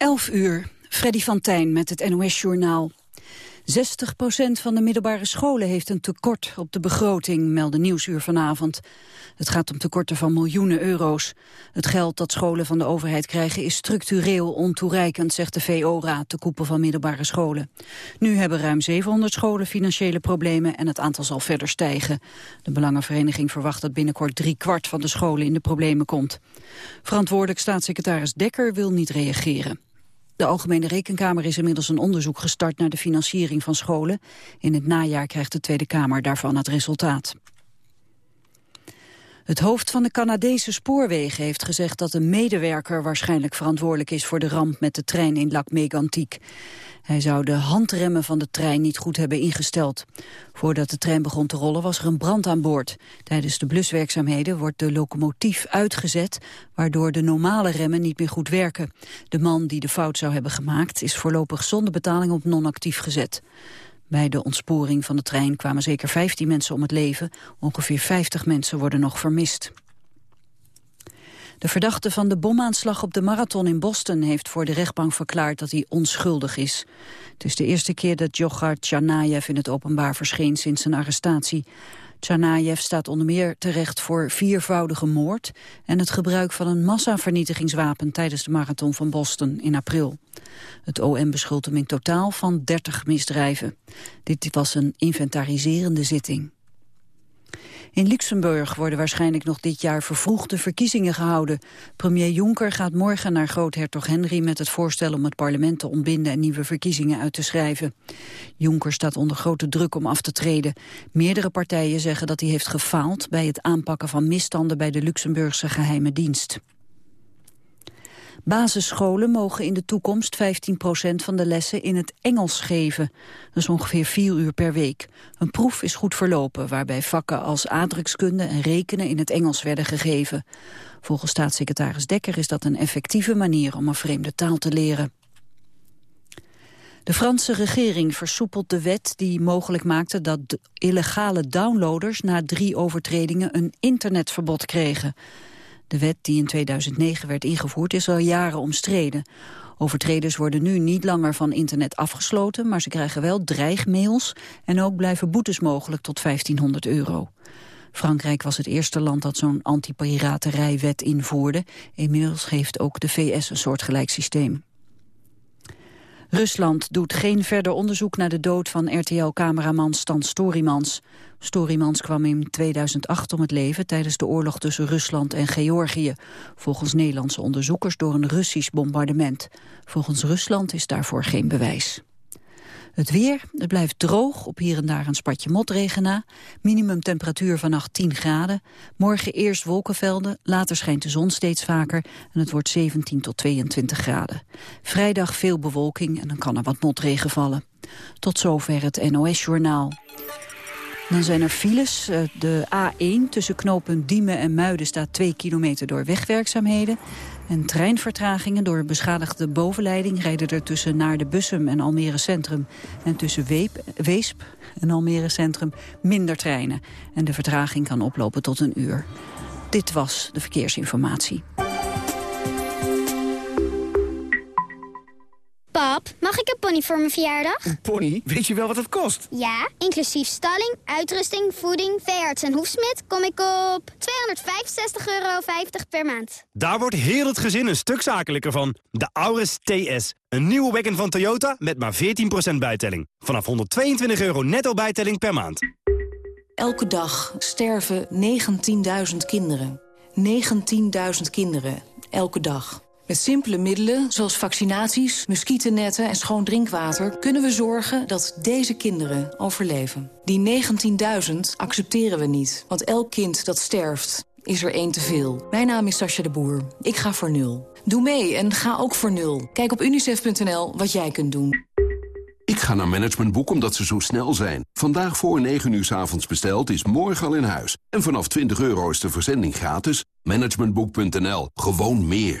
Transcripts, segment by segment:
11 uur, Freddy van Tijn met het NOS-journaal. 60% van de middelbare scholen heeft een tekort op de begroting, meldde Nieuwsuur vanavond. Het gaat om tekorten van miljoenen euro's. Het geld dat scholen van de overheid krijgen is structureel ontoereikend, zegt de VO-raad, de koepel van middelbare scholen. Nu hebben ruim 700 scholen financiële problemen en het aantal zal verder stijgen. De Belangenvereniging verwacht dat binnenkort drie kwart van de scholen in de problemen komt. Verantwoordelijk staatssecretaris Dekker wil niet reageren. De Algemene Rekenkamer is inmiddels een onderzoek gestart naar de financiering van scholen. In het najaar krijgt de Tweede Kamer daarvan het resultaat. Het hoofd van de Canadese spoorwegen heeft gezegd dat een medewerker waarschijnlijk verantwoordelijk is voor de ramp met de trein in Lac Mégantic. Hij zou de handremmen van de trein niet goed hebben ingesteld. Voordat de trein begon te rollen was er een brand aan boord. Tijdens de bluswerkzaamheden wordt de locomotief uitgezet... waardoor de normale remmen niet meer goed werken. De man die de fout zou hebben gemaakt... is voorlopig zonder betaling op non-actief gezet. Bij de ontsporing van de trein kwamen zeker 15 mensen om het leven. Ongeveer 50 mensen worden nog vermist. De verdachte van de bomaanslag op de marathon in Boston heeft voor de rechtbank verklaard dat hij onschuldig is. Het is de eerste keer dat Djokhar Tsarnaev in het openbaar verscheen sinds zijn arrestatie. Tsarnaev staat onder meer terecht voor viervoudige moord en het gebruik van een massavernietigingswapen tijdens de marathon van Boston in april. Het OM beschuldigt hem in totaal van 30 misdrijven. Dit was een inventariserende zitting. In Luxemburg worden waarschijnlijk nog dit jaar vervroegde verkiezingen gehouden. Premier Juncker gaat morgen naar groothertog Henry met het voorstel om het parlement te ontbinden en nieuwe verkiezingen uit te schrijven. Juncker staat onder grote druk om af te treden. Meerdere partijen zeggen dat hij heeft gefaald bij het aanpakken van misstanden bij de Luxemburgse geheime dienst. Basisscholen mogen in de toekomst 15% van de lessen in het Engels geven. Dat is ongeveer vier uur per week. Een proef is goed verlopen, waarbij vakken als aardrijkskunde en rekenen in het Engels werden gegeven. Volgens staatssecretaris Dekker is dat een effectieve manier om een vreemde taal te leren. De Franse regering versoepelt de wet die mogelijk maakte dat illegale downloaders na drie overtredingen een internetverbod kregen. De wet die in 2009 werd ingevoerd is al jaren omstreden. Overtreders worden nu niet langer van internet afgesloten, maar ze krijgen wel dreigmails en ook blijven boetes mogelijk tot 1500 euro. Frankrijk was het eerste land dat zo'n antipiraterijwet invoerde. Inmiddels heeft ook de VS een soortgelijk systeem. Rusland doet geen verder onderzoek naar de dood van RTL-cameraman Stan Storymans. Storymans kwam in 2008 om het leven tijdens de oorlog tussen Rusland en Georgië. Volgens Nederlandse onderzoekers door een Russisch bombardement. Volgens Rusland is daarvoor geen bewijs. Het weer, het blijft droog, op hier en daar een spatje motregen na. Minimumtemperatuur vannacht 10 graden. Morgen eerst wolkenvelden, later schijnt de zon steeds vaker... en het wordt 17 tot 22 graden. Vrijdag veel bewolking en dan kan er wat motregen vallen. Tot zover het NOS-journaal. Dan zijn er files. Eh, de A1 tussen knooppunt Diemen en Muiden staat 2 kilometer door wegwerkzaamheden. En treinvertragingen door beschadigde bovenleiding rijden er tussen naar de Bussum en Almere Centrum. En tussen Weesp en Almere Centrum minder treinen. En de vertraging kan oplopen tot een uur. Dit was de verkeersinformatie. Pap, mag ik een pony voor mijn verjaardag? Een pony? Weet je wel wat het kost? Ja, inclusief stalling, uitrusting, voeding, veearts en hoefsmid kom ik op 265,50 euro per maand. Daar wordt heel het gezin een stuk zakelijker van. De Auris TS. Een nieuwe wagon van Toyota met maar 14% bijtelling. Vanaf 122 euro netto bijtelling per maand. Elke dag sterven 19.000 kinderen. 19.000 kinderen. Elke dag. Met simpele middelen, zoals vaccinaties, muggennetten en schoon drinkwater... kunnen we zorgen dat deze kinderen overleven. Die 19.000 accepteren we niet, want elk kind dat sterft is er één te veel. Mijn naam is Sascha de Boer. Ik ga voor nul. Doe mee en ga ook voor nul. Kijk op unicef.nl wat jij kunt doen. Ik ga naar Managementboek omdat ze zo snel zijn. Vandaag voor 9 uur s avonds besteld is morgen al in huis. En vanaf 20 euro is de verzending gratis. Managementboek.nl. Gewoon meer.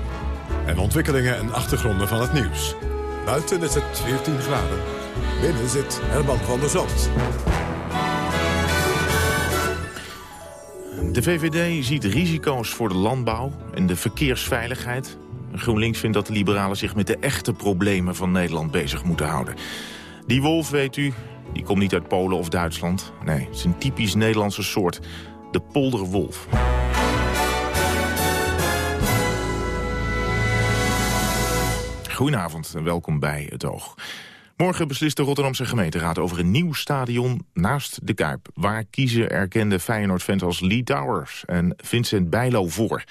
en ontwikkelingen en achtergronden van het nieuws. Buiten is het 14 graden. Binnen zit Herman van der Zand. De VVD ziet risico's voor de landbouw en de verkeersveiligheid. GroenLinks vindt dat de liberalen zich met de echte problemen van Nederland bezig moeten houden. Die wolf, weet u, die komt niet uit Polen of Duitsland. Nee, het is een typisch Nederlandse soort. De polderwolf. Goedenavond en welkom bij Het Oog. Morgen beslist de Rotterdamse gemeenteraad over een nieuw stadion naast de Kuip. Waar kiezen erkende Feyenoord-fans als Lee Towers en Vincent Bijlo voor?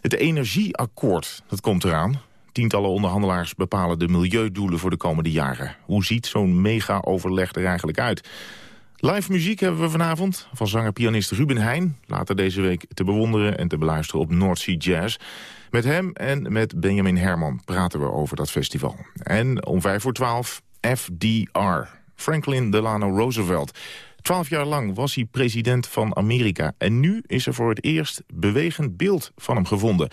Het energieakkoord, dat komt eraan. Tientallen onderhandelaars bepalen de milieudoelen voor de komende jaren. Hoe ziet zo'n mega-overleg er eigenlijk uit? Live muziek hebben we vanavond van zanger-pianist Ruben Heijn. Later deze week te bewonderen en te beluisteren op North Sea Jazz. Met hem en met Benjamin Herman praten we over dat festival. En om vijf voor twaalf FDR, Franklin Delano Roosevelt. Twaalf jaar lang was hij president van Amerika. En nu is er voor het eerst bewegend beeld van hem gevonden.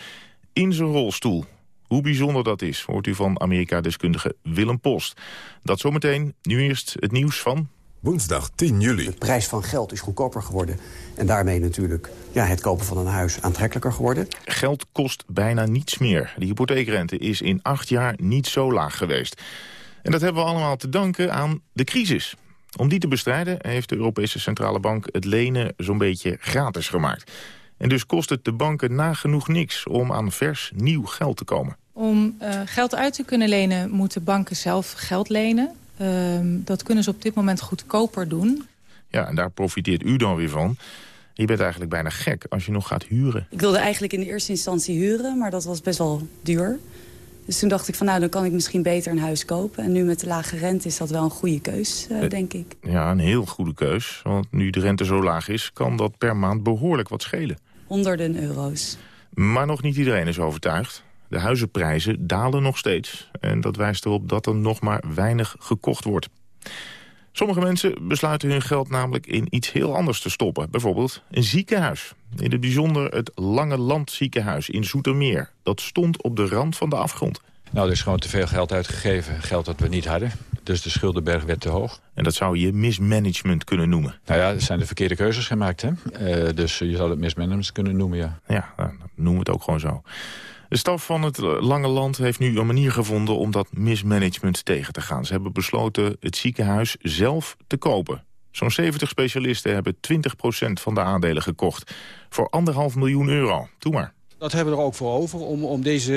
In zijn rolstoel. Hoe bijzonder dat is, hoort u van Amerika-deskundige Willem Post. Dat zometeen, nu eerst het nieuws van... Woensdag 10 juli. De prijs van geld is goedkoper geworden. En daarmee natuurlijk ja, het kopen van een huis aantrekkelijker geworden. Geld kost bijna niets meer. De hypotheekrente is in acht jaar niet zo laag geweest. En dat hebben we allemaal te danken aan de crisis. Om die te bestrijden heeft de Europese Centrale Bank het lenen zo'n beetje gratis gemaakt. En dus kost het de banken nagenoeg niks om aan vers nieuw geld te komen. Om uh, geld uit te kunnen lenen moeten banken zelf geld lenen. Uh, dat kunnen ze op dit moment goedkoper doen. Ja, en daar profiteert u dan weer van. Je bent eigenlijk bijna gek als je nog gaat huren. Ik wilde eigenlijk in de eerste instantie huren, maar dat was best wel duur. Dus toen dacht ik van nou, dan kan ik misschien beter een huis kopen. En nu met de lage rente is dat wel een goede keus, uh, denk ik. Ja, een heel goede keus. Want nu de rente zo laag is, kan dat per maand behoorlijk wat schelen. Honderden euro's. Maar nog niet iedereen is overtuigd. De huizenprijzen dalen nog steeds. En dat wijst erop dat er nog maar weinig gekocht wordt. Sommige mensen besluiten hun geld namelijk in iets heel anders te stoppen. Bijvoorbeeld een ziekenhuis. In het bijzonder het Lange Land ziekenhuis in Zoetermeer. Dat stond op de rand van de afgrond. Nou, er is gewoon te veel geld uitgegeven. Geld dat we niet hadden. Dus de schuldenberg werd te hoog. En dat zou je mismanagement kunnen noemen. Nou ja, er zijn de verkeerde keuzes gemaakt. Hè? Uh, dus je zou het mismanagement kunnen noemen, ja. Ja, nou, dan noemen we het ook gewoon zo. De staf van het Lange Land heeft nu een manier gevonden om dat mismanagement tegen te gaan. Ze hebben besloten het ziekenhuis zelf te kopen. Zo'n 70 specialisten hebben 20% van de aandelen gekocht. Voor anderhalf miljoen euro. Doe maar. Dat hebben we er ook voor over om, om deze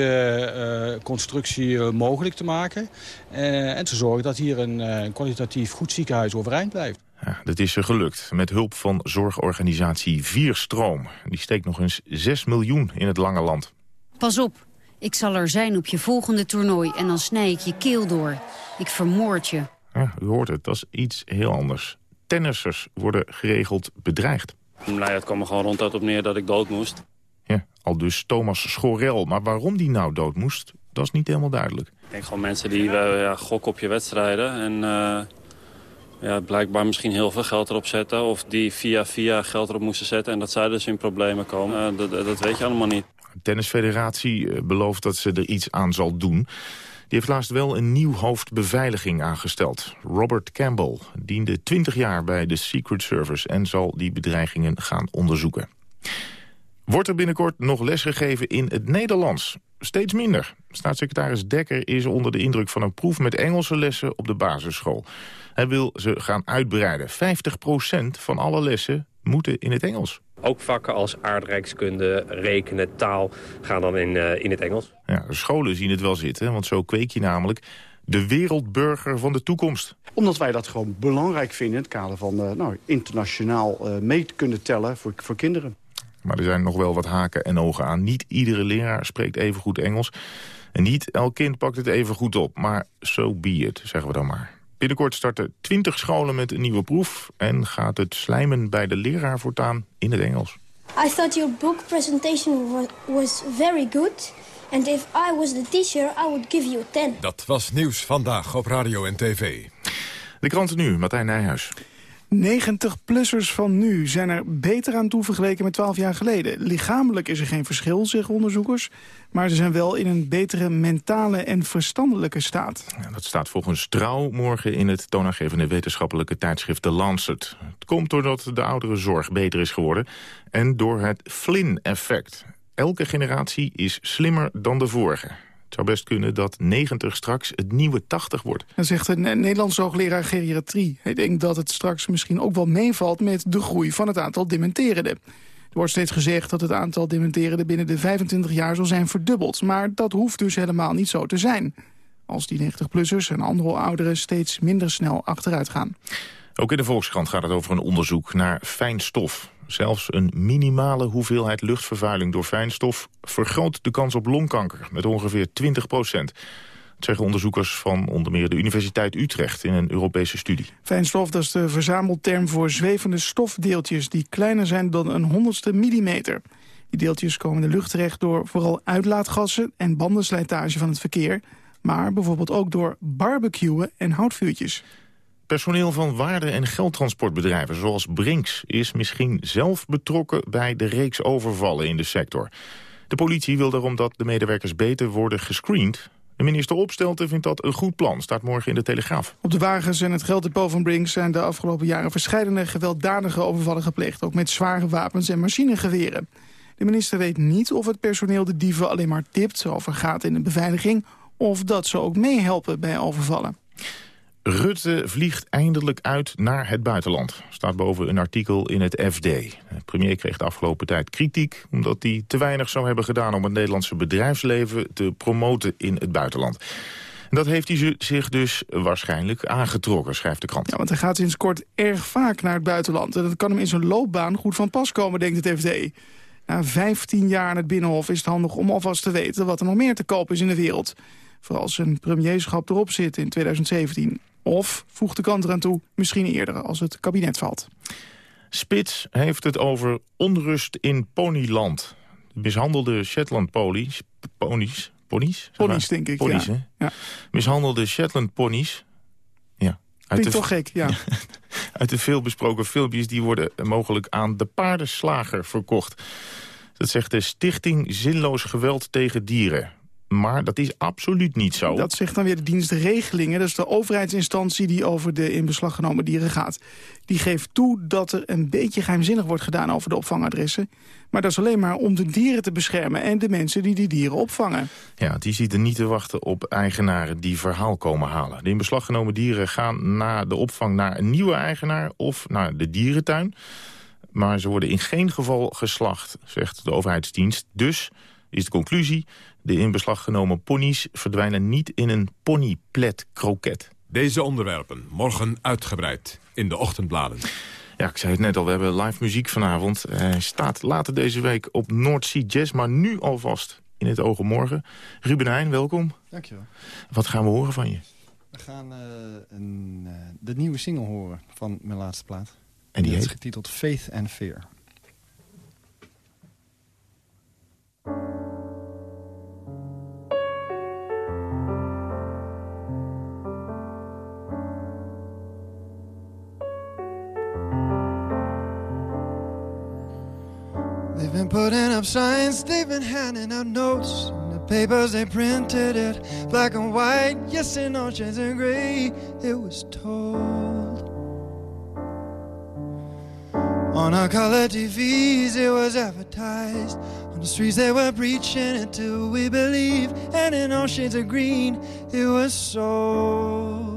uh, constructie uh, mogelijk te maken. Uh, en te zorgen dat hier een kwalitatief goed ziekenhuis overeind blijft. Ja, dat is er gelukt met hulp van zorgorganisatie Vierstroom. Die steekt nog eens 6 miljoen in het Lange Land. Pas op, ik zal er zijn op je volgende toernooi en dan snij ik je keel door. Ik vermoord je. Ja, u hoort het, dat is iets heel anders. Tennissers worden geregeld bedreigd. Nou het kwam er gewoon ronduit op neer dat ik dood moest. Ja, al dus Thomas Schorel. Maar waarom die nou dood moest, dat is niet helemaal duidelijk. Ik denk gewoon mensen die uh, ja, gokken op je wedstrijden... en uh, ja, blijkbaar misschien heel veel geld erop zetten... of die via via geld erop moesten zetten... en dat zij dus in problemen komen. Uh, dat, dat weet je allemaal niet. De tennisfederatie belooft dat ze er iets aan zal doen. Die heeft laatst wel een nieuw hoofd beveiliging aangesteld. Robert Campbell diende 20 jaar bij de Secret Service... en zal die bedreigingen gaan onderzoeken. Wordt er binnenkort nog lesgegeven in het Nederlands? Steeds minder. Staatssecretaris Dekker is onder de indruk van een proef met Engelse lessen op de basisschool. Hij wil ze gaan uitbreiden. 50% van alle lessen moeten in het Engels. Ook vakken als aardrijkskunde, rekenen, taal gaan dan in, uh, in het Engels. Ja, de scholen zien het wel zitten, want zo kweek je namelijk de wereldburger van de toekomst. Omdat wij dat gewoon belangrijk vinden in het kader van uh, nou, internationaal uh, mee kunnen tellen voor, voor kinderen. Maar er zijn nog wel wat haken en ogen aan. Niet iedere leraar spreekt even goed Engels. En niet elk kind pakt het even goed op. Maar so be it, zeggen we dan maar. Binnenkort starten 20 scholen met een nieuwe proef... en gaat het slijmen bij de leraar voortaan in het Engels. I thought your book presentation was, was very good. And if I was the teacher, I would give you a 10. Dat was nieuws vandaag op radio en tv. De kranten nu, Martijn Nijhuis. 90-plussers van nu zijn er beter aan toe vergeleken met 12 jaar geleden. Lichamelijk is er geen verschil, zeggen onderzoekers. Maar ze zijn wel in een betere mentale en verstandelijke staat. Dat staat volgens Trouw morgen in het toonaangevende wetenschappelijke tijdschrift The Lancet. Het komt doordat de oudere zorg beter is geworden en door het Flynn-effect. Elke generatie is slimmer dan de vorige. Het zou best kunnen dat 90 straks het nieuwe 80 wordt. Dan zegt een Nederlandse hoogleraar geriatrie. Hij denkt dat het straks misschien ook wel meevalt met de groei van het aantal dementerenden. Er wordt steeds gezegd dat het aantal dementerenden binnen de 25 jaar zal zijn verdubbeld. Maar dat hoeft dus helemaal niet zo te zijn. Als die 90-plussers en andere ouderen steeds minder snel achteruit gaan. Ook in de Volkskrant gaat het over een onderzoek naar fijnstof. Zelfs een minimale hoeveelheid luchtvervuiling door fijnstof... vergroot de kans op longkanker met ongeveer 20 procent. Zeggen onderzoekers van onder meer de Universiteit Utrecht... in een Europese studie. Fijnstof dat is de verzamelterm voor zwevende stofdeeltjes... die kleiner zijn dan een honderdste millimeter. Die deeltjes komen in de lucht terecht door vooral uitlaatgassen... en bandenslijtage van het verkeer... maar bijvoorbeeld ook door barbecuen en houtvuurtjes. Personeel van waarde- en geldtransportbedrijven zoals Brinks... is misschien zelf betrokken bij de reeks overvallen in de sector. De politie wil daarom dat de medewerkers beter worden gescreend. De minister Opstelten vindt dat een goed plan, staat morgen in de Telegraaf. Op de wagens en het gelddepot van Brinks zijn de afgelopen jaren... verschillende gewelddadige overvallen gepleegd, ook met zware wapens en machinegeweren. De minister weet niet of het personeel de dieven alleen maar tipt... over gaat in de beveiliging, of dat ze ook meehelpen bij overvallen. Rutte vliegt eindelijk uit naar het buitenland. Staat boven een artikel in het FD. De premier kreeg de afgelopen tijd kritiek... omdat hij te weinig zou hebben gedaan om het Nederlandse bedrijfsleven te promoten in het buitenland. En dat heeft hij zich dus waarschijnlijk aangetrokken, schrijft de krant. Ja, want hij gaat sinds kort erg vaak naar het buitenland. En dat kan hem in zijn loopbaan goed van pas komen, denkt het FD. Na 15 jaar in het Binnenhof is het handig om alvast te weten... wat er nog meer te koop is in de wereld. Vooral als zijn premierschap erop zit in 2017. Of, voegt de kant eraan toe, misschien eerder als het kabinet valt. Spits heeft het over onrust in Ponyland. De mishandelde Shetland ponies... Ponies? Ponies, ponies denk ik, ponies, ja. ja. Mishandelde Shetland ponies... Ja. Uit de, toch gek, ja. uit de veelbesproken filmpjes... die worden mogelijk aan de paardenslager verkocht. Dat zegt de Stichting Zinloos Geweld tegen Dieren. Maar dat is absoluut niet zo. Dat zegt dan weer de dienst regelingen. Dat is de overheidsinstantie die over de in beslag genomen dieren gaat. Die geeft toe dat er een beetje geheimzinnig wordt gedaan over de opvangadressen. Maar dat is alleen maar om de dieren te beschermen en de mensen die die dieren opvangen. Ja, die zitten niet te wachten op eigenaren die verhaal komen halen. De in beslag genomen dieren gaan na de opvang naar een nieuwe eigenaar of naar de dierentuin. Maar ze worden in geen geval geslacht, zegt de overheidsdienst. Dus is de conclusie, de in beslag genomen ponies verdwijnen niet in een ponyplet kroket. Deze onderwerpen morgen uitgebreid in de ochtendbladen. Ja, ik zei het net al, we hebben live muziek vanavond. Hij staat later deze week op North Sea Jazz, maar nu alvast in het ogen morgen. Ruben Heijn, welkom. Dankjewel. Wat gaan we horen van je? We gaan uh, een, uh, de nieuwe single horen van mijn laatste plaat. En die dat heet? is getiteld Faith and Fear. Been putting up signs, they've been handing out notes. In the papers, they printed it black and white. Yes, in all shades of gray, it was told. On our color TVs, it was advertised. On the streets, they were preaching it till we believe. And in all shades of green, it was sold.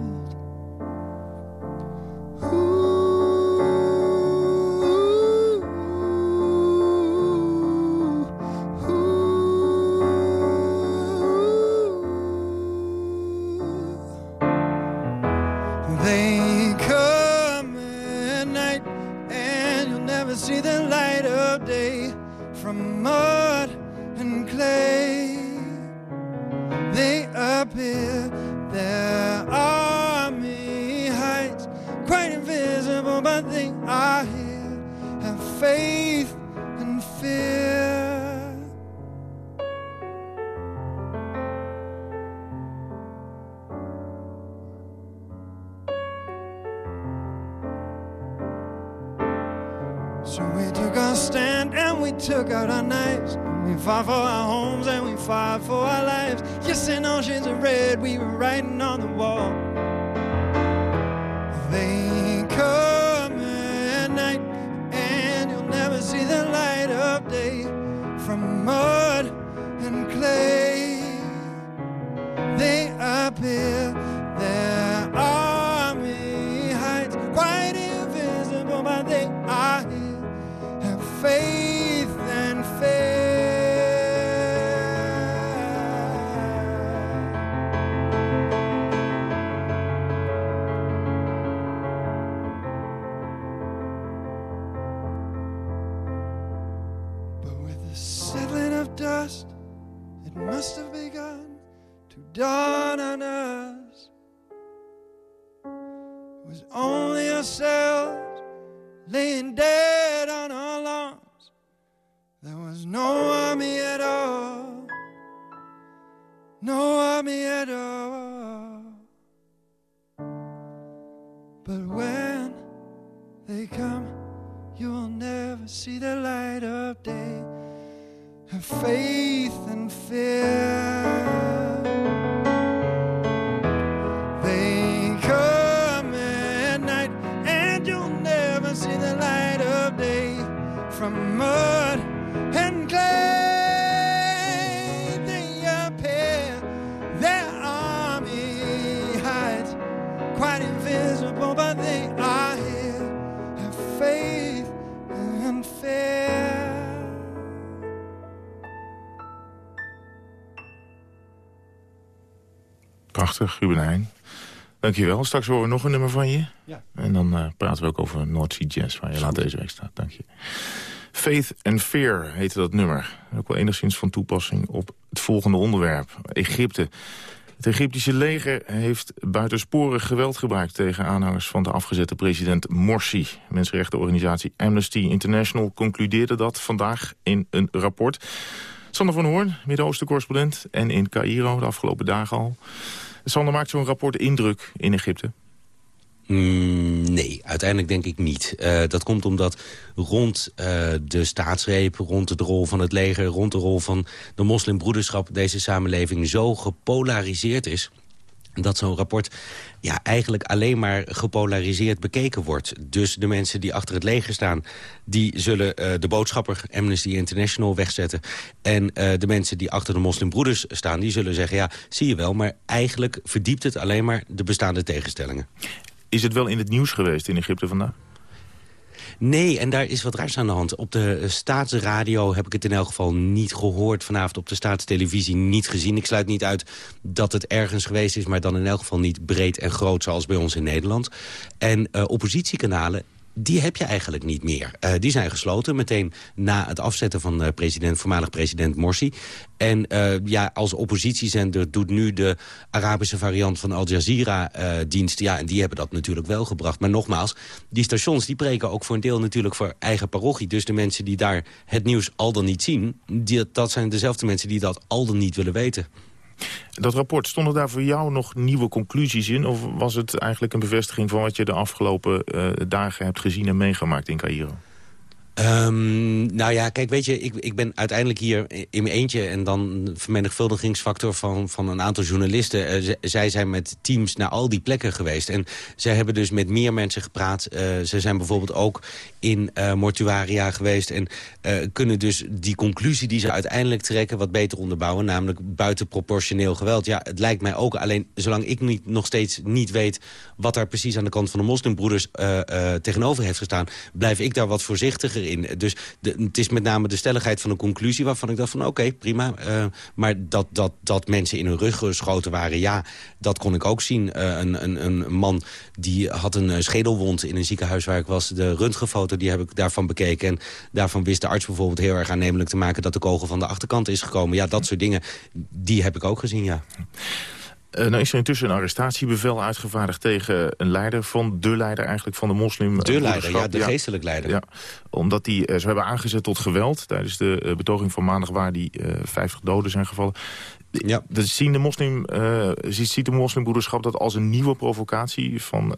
Faith and fear. So we took our stand and we took out our knives. We fought for our homes and we fought for our lives. Yes, in shades of red, we were writing on the wall. And they are here. Have faith and fear. Prachtig, Ruben Heijn. Dankjewel. Straks horen we nog een nummer van je. Ja. En dan eh, praten we ook over North Sea Jazz, waar je laat deze week staat. Dank je. Faith and Fear heette dat nummer. Ook wel enigszins van toepassing op het volgende onderwerp. Egypte. Het Egyptische leger heeft buitensporig geweld gebruikt... tegen aanhangers van de afgezette president Morsi. Mensenrechtenorganisatie Amnesty International concludeerde dat vandaag in een rapport. Sander van Hoorn, Midden-Oosten-correspondent... en in Cairo de afgelopen dagen al. Sander maakt zo'n rapport indruk in Egypte. Mm, nee, uiteindelijk denk ik niet. Eh, dat komt omdat rond eh, de staatsgreep, rond de rol van het leger... rond de rol van de moslimbroederschap... deze samenleving zo gepolariseerd is dat zo'n rapport ja, eigenlijk alleen maar gepolariseerd bekeken wordt. Dus de mensen die achter het leger staan... die zullen uh, de boodschapper Amnesty International wegzetten. En de mensen die achter de moslimbroeders staan... die zullen zeggen, ja, zie je wel... maar eigenlijk verdiept het alleen maar de bestaande tegenstellingen. Is het wel in het nieuws geweest in Egypte vandaag? Nee, en daar is wat raars aan de hand. Op de staatsradio heb ik het in elk geval niet gehoord. Vanavond op de staatstelevisie niet gezien. Ik sluit niet uit dat het ergens geweest is... maar dan in elk geval niet breed en groot zoals bij ons in Nederland. En uh, oppositiekanalen die heb je eigenlijk niet meer. Uh, die zijn gesloten meteen na het afzetten van uh, president, voormalig president Morsi. En uh, ja, als oppositiezender doet nu de Arabische variant van Al Jazeera dienst. Ja, en die hebben dat natuurlijk wel gebracht. Maar nogmaals, die stations die preken ook voor een deel natuurlijk voor eigen parochie. Dus de mensen die daar het nieuws al dan niet zien... Die, dat zijn dezelfde mensen die dat al dan niet willen weten. Dat rapport, stonden daar voor jou nog nieuwe conclusies in? Of was het eigenlijk een bevestiging van wat je de afgelopen uh, dagen hebt gezien en meegemaakt in Cairo? Um, nou ja, kijk, weet je, ik, ik ben uiteindelijk hier in mijn eentje... en dan vermenigvuldigingsfactor van, van een aantal journalisten. Uh, zij zijn met teams naar al die plekken geweest. En zij hebben dus met meer mensen gepraat. Uh, ze zijn bijvoorbeeld ook in uh, mortuaria geweest... en kunnen dus die conclusie die ze uiteindelijk trekken... wat beter onderbouwen, namelijk buitenproportioneel geweld. Ja, het lijkt mij ook, alleen zolang ik niet, nog steeds niet weet... wat daar precies aan de kant van de moslimbroeders tegenover heeft gestaan... blijf ik daar wat voorzichtiger Dus de, het is met name de stelligheid van een conclusie waarvan ik dacht van oké, okay, prima. Uh, maar dat, dat, dat mensen in hun rug geschoten waren, ja, dat kon ik ook zien. Uh, een, een, een man die had een schedelwond in een ziekenhuis waar ik was. De röntgenfoto, die heb ik daarvan bekeken. En daarvan wist de arts bijvoorbeeld heel erg aannemelijk te maken... dat de kogel van de achterkant is gekomen. Ja, dat soort dingen, die heb ik ook gezien, ja. Uh, nou is er intussen een arrestatiebevel uitgevaardigd tegen een leider van de leider eigenlijk van de moslim. De leider, ja, de geestelijk leider. Ja, omdat die, uh, ze hebben aangezet tot geweld. Tijdens de uh, betoging van maandag waar die 50 doden zijn gevallen. Ja. Dat zien de moslim, uh, ziet de moslimbroederschap dat als een nieuwe provocatie van uh,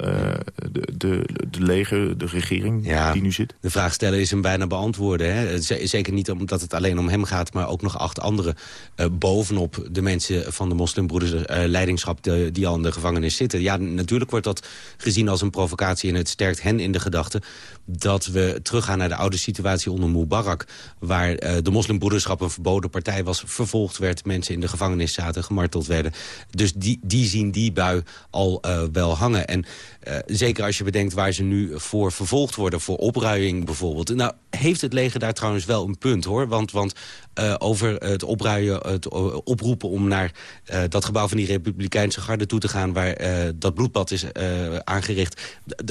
de, de, de leger, de regering die nu zit? De vraag stellen is hem bijna beantwoorden. Hè? Zeker niet omdat het alleen om hem gaat, maar ook nog acht anderen uh, bovenop de mensen van de moslimbroederleidingschap die, die al in de gevangenis zitten. Ja, natuurlijk wordt dat gezien als een provocatie en het sterkt hen in de gedachte dat we teruggaan naar de oude situatie onder Mubarak, waar de moslimbroederschap een verboden partij was, vervolgd werd, mensen in de gevangenis zaten, gemarteld werden. Dus die, die zien die bui al uh, wel hangen. En uh, zeker als je bedenkt waar ze nu voor vervolgd worden... voor opruiing bijvoorbeeld. Nou, heeft het leger daar trouwens wel een punt, hoor. Want, want over het opruien, het oproepen om naar dat gebouw van die Republikeinse garde toe te gaan... waar dat bloedbad is aangericht,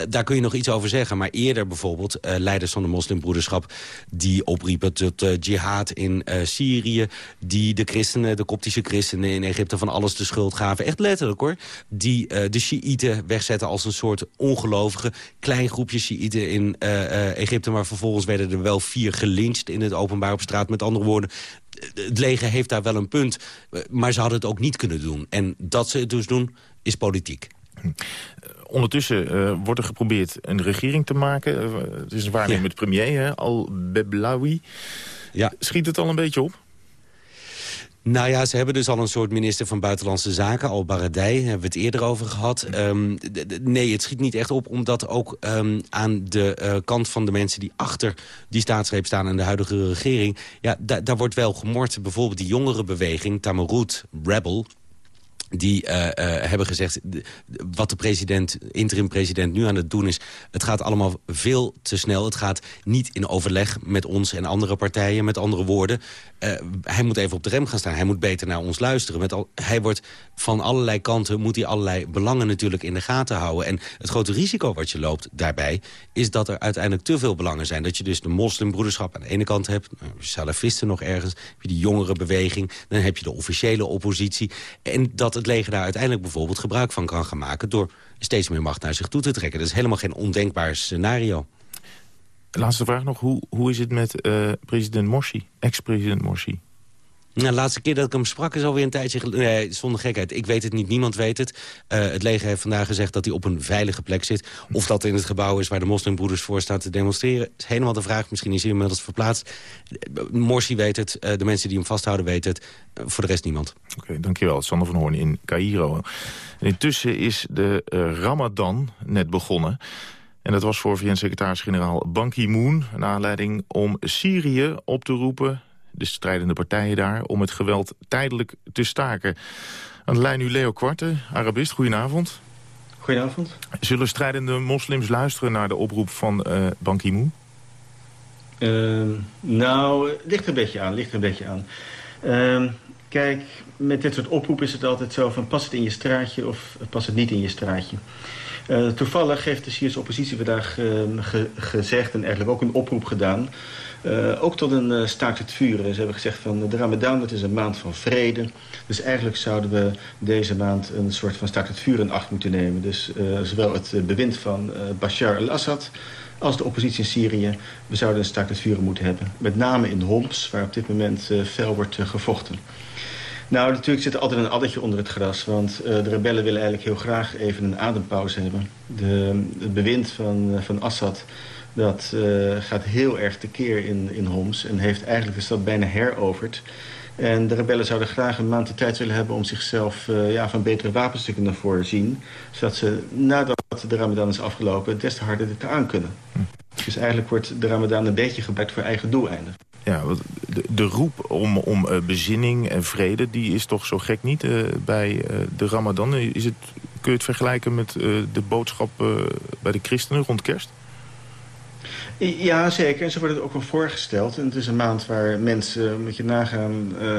daar kun je nog iets over zeggen. Maar eerder bijvoorbeeld leiders van de moslimbroederschap... die opriepen tot jihad in Syrië... die de christenen, de koptische christenen in Egypte van alles de schuld gaven. Echt letterlijk hoor. Die de Shiiten wegzetten als een soort ongelovige... klein groepje Shiiten in Egypte... maar vervolgens werden er wel vier gelyncht in het openbaar op straat. Met andere woorden, het leger heeft daar wel een punt. Maar ze hadden het ook niet kunnen doen. En dat ze het dus doen, is politiek. Ondertussen uh, wordt er geprobeerd een regering te maken. Uh, het is een waarnemend ja. premier, Al-Beblawi. Ja. Schiet het al een beetje op? Nou ja, ze hebben dus al een soort minister van Buitenlandse Zaken. Al Baradei, hebben we het eerder over gehad. Um, nee, het schiet niet echt op, omdat ook um, aan de uh, kant van de mensen... die achter die staatsgreep staan en de huidige regering... ja, daar wordt wel gemord. Bijvoorbeeld die jongere beweging, Tamarut, Rebel die uh, uh, hebben gezegd... wat de president, interim-president nu aan het doen is... het gaat allemaal veel te snel. Het gaat niet in overleg met ons en andere partijen. Met andere woorden, uh, hij moet even op de rem gaan staan. Hij moet beter naar ons luisteren. Met al, hij wordt van allerlei kanten... moet hij allerlei belangen natuurlijk in de gaten houden. En het grote risico wat je loopt daarbij... is dat er uiteindelijk te veel belangen zijn. Dat je dus de moslimbroederschap aan de ene kant hebt... Nou, salafisten nog ergens, heb je die jongere beweging... dan heb je de officiële oppositie. En dat het leger daar uiteindelijk bijvoorbeeld gebruik van kan gaan maken... door steeds meer macht naar zich toe te trekken. Dat is helemaal geen ondenkbaar scenario. Laatste vraag nog. Hoe, hoe is het met uh, president Morsi, ex-president Morsi? Nou, de laatste keer dat ik hem sprak is alweer een tijdje geleden. Nee, zonder gekheid. Ik weet het niet, niemand weet het. Uh, het leger heeft vandaag gezegd dat hij op een veilige plek zit. Of dat in het gebouw is waar de moslimbroeders voor staan te demonstreren. is helemaal de vraag. Misschien is hij inmiddels verplaatst. Morsi weet het. Uh, de mensen die hem vasthouden weten het. Uh, voor de rest niemand. Oké, okay, dankjewel. Sander van Hoorn in Cairo. intussen is de Ramadan net begonnen. En dat was voor VN-secretaris-generaal Ban Ki-moon... een aanleiding om Syrië op te roepen de strijdende partijen daar... om het geweld tijdelijk te staken. Aan de lijn nu Leo Kwarte, Arabist. Goedenavond. Goedenavond. Zullen strijdende moslims luisteren naar de oproep van uh, Ban Ki-moon? Uh, nou, ligt een beetje aan, ligt een beetje aan. Uh, kijk, met dit soort oproepen is het altijd zo van... pas het in je straatje of pas het niet in je straatje. Uh, toevallig heeft de Syrische oppositie vandaag uh, ge gezegd... en eigenlijk ook een oproep gedaan... Uh, ook tot een uh, staakt het vuren. Ze hebben gezegd van de Ramadan dat is een maand van vrede. Dus eigenlijk zouden we deze maand een soort van staakt het vuur in acht moeten nemen. Dus zowel het bewind van Bashar al-Assad als de oppositie in Syrië. We zouden een staakt het vuren moeten hebben. Met name in Homs, waar op dit moment fel wordt gevochten. Nou, natuurlijk zit altijd een addertje onder het gras. Want uh, de rebellen willen eigenlijk heel graag even een adempauze hebben. De, het bewind van, uh, van Assad dat uh, gaat heel erg tekeer in, in Homs... en heeft eigenlijk de stad bijna heroverd. En de rebellen zouden graag een maand de tijd willen hebben... om zichzelf uh, ja, van betere wapens te kunnen voorzien. Zodat ze nadat de ramadan is afgelopen... des te harder dit aan kunnen. Hm. Dus eigenlijk wordt de ramadan een beetje gebruikt voor eigen doeleinden. Ja, de, de roep om, om uh, bezinning en vrede... die is toch zo gek niet uh, bij de ramadan? Is het, kun je het vergelijken met de boodschap bij de christenen rond kerst? Ja, zeker. En zo wordt het ook wel voorgesteld. En het is een maand waar mensen, moet je nagaan... Uh,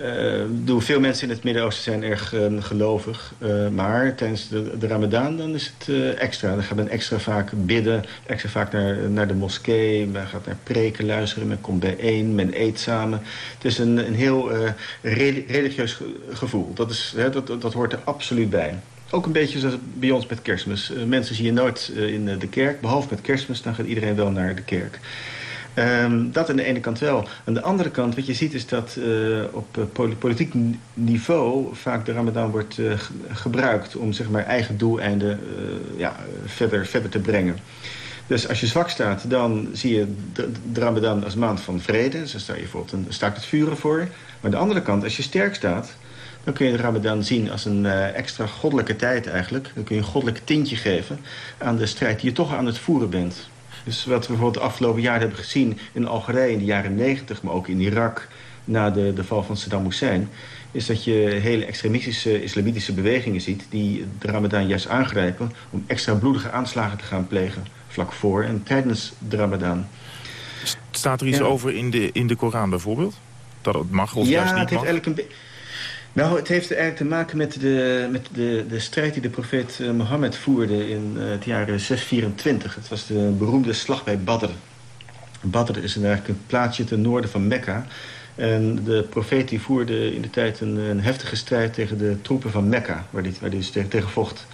uh, veel mensen in het Midden-Oosten zijn erg uh, gelovig. maar tijdens de, de, Ramadan dan is het extra. Dan gaat men extra vaak bidden, extra vaak naar, naar de moskee. Men gaat naar preken luisteren, men komt bijeen, men eet samen. Het is een, een heel religieus gevoel. Dat, is, hè, dat, dat hoort er absoluut bij. Ook een beetje zoals bij ons met kerstmis. Uh, mensen zie je nooit uh, in de kerk. Behalve met kerstmis, dan gaat iedereen wel naar de kerk. Um, dat aan de ene kant wel. Aan de andere kant, wat je ziet is dat op politiek niveau... vaak de ramadan wordt gebruikt om zeg maar, eigen doeleinden ja, verder, verder te brengen. Dus als je zwak staat, dan zie je de ramadan als maand van vrede. Dus dan sta je bijvoorbeeld een staakt het vuren voor. Maar aan de andere kant, als je sterk staat dan kun je de Ramadan zien als een uh, extra goddelijke tijd eigenlijk. Dan kun je een goddelijk tintje geven aan de strijd die je toch aan het voeren bent. Dus wat we bijvoorbeeld de afgelopen jaren hebben gezien in Algerije in de jaren 90, maar ook in Irak na de, de val van Saddam Hussein, is dat je hele extremistische islamitische bewegingen ziet die de Ramadan juist aangrijpen om extra bloedige aanslagen te gaan plegen vlak voor en tijdens de Ramadan. Staat er iets over in de, in de Koran bijvoorbeeld? Dat het mag of ja, juist niet het heeft mag? eigenlijk een nou, het heeft eigenlijk te maken met de, met de, de strijd die de profeet uh, Mohammed voerde in uh, het jaar 624. Het was de beroemde slag bij Badr. Badr is eigenlijk een plaatsje ten noorden van Mekka. En de profeet die voerde in de tijd een, een heftige strijd tegen de troepen van Mekka, waar die dus tegen, tegen vocht.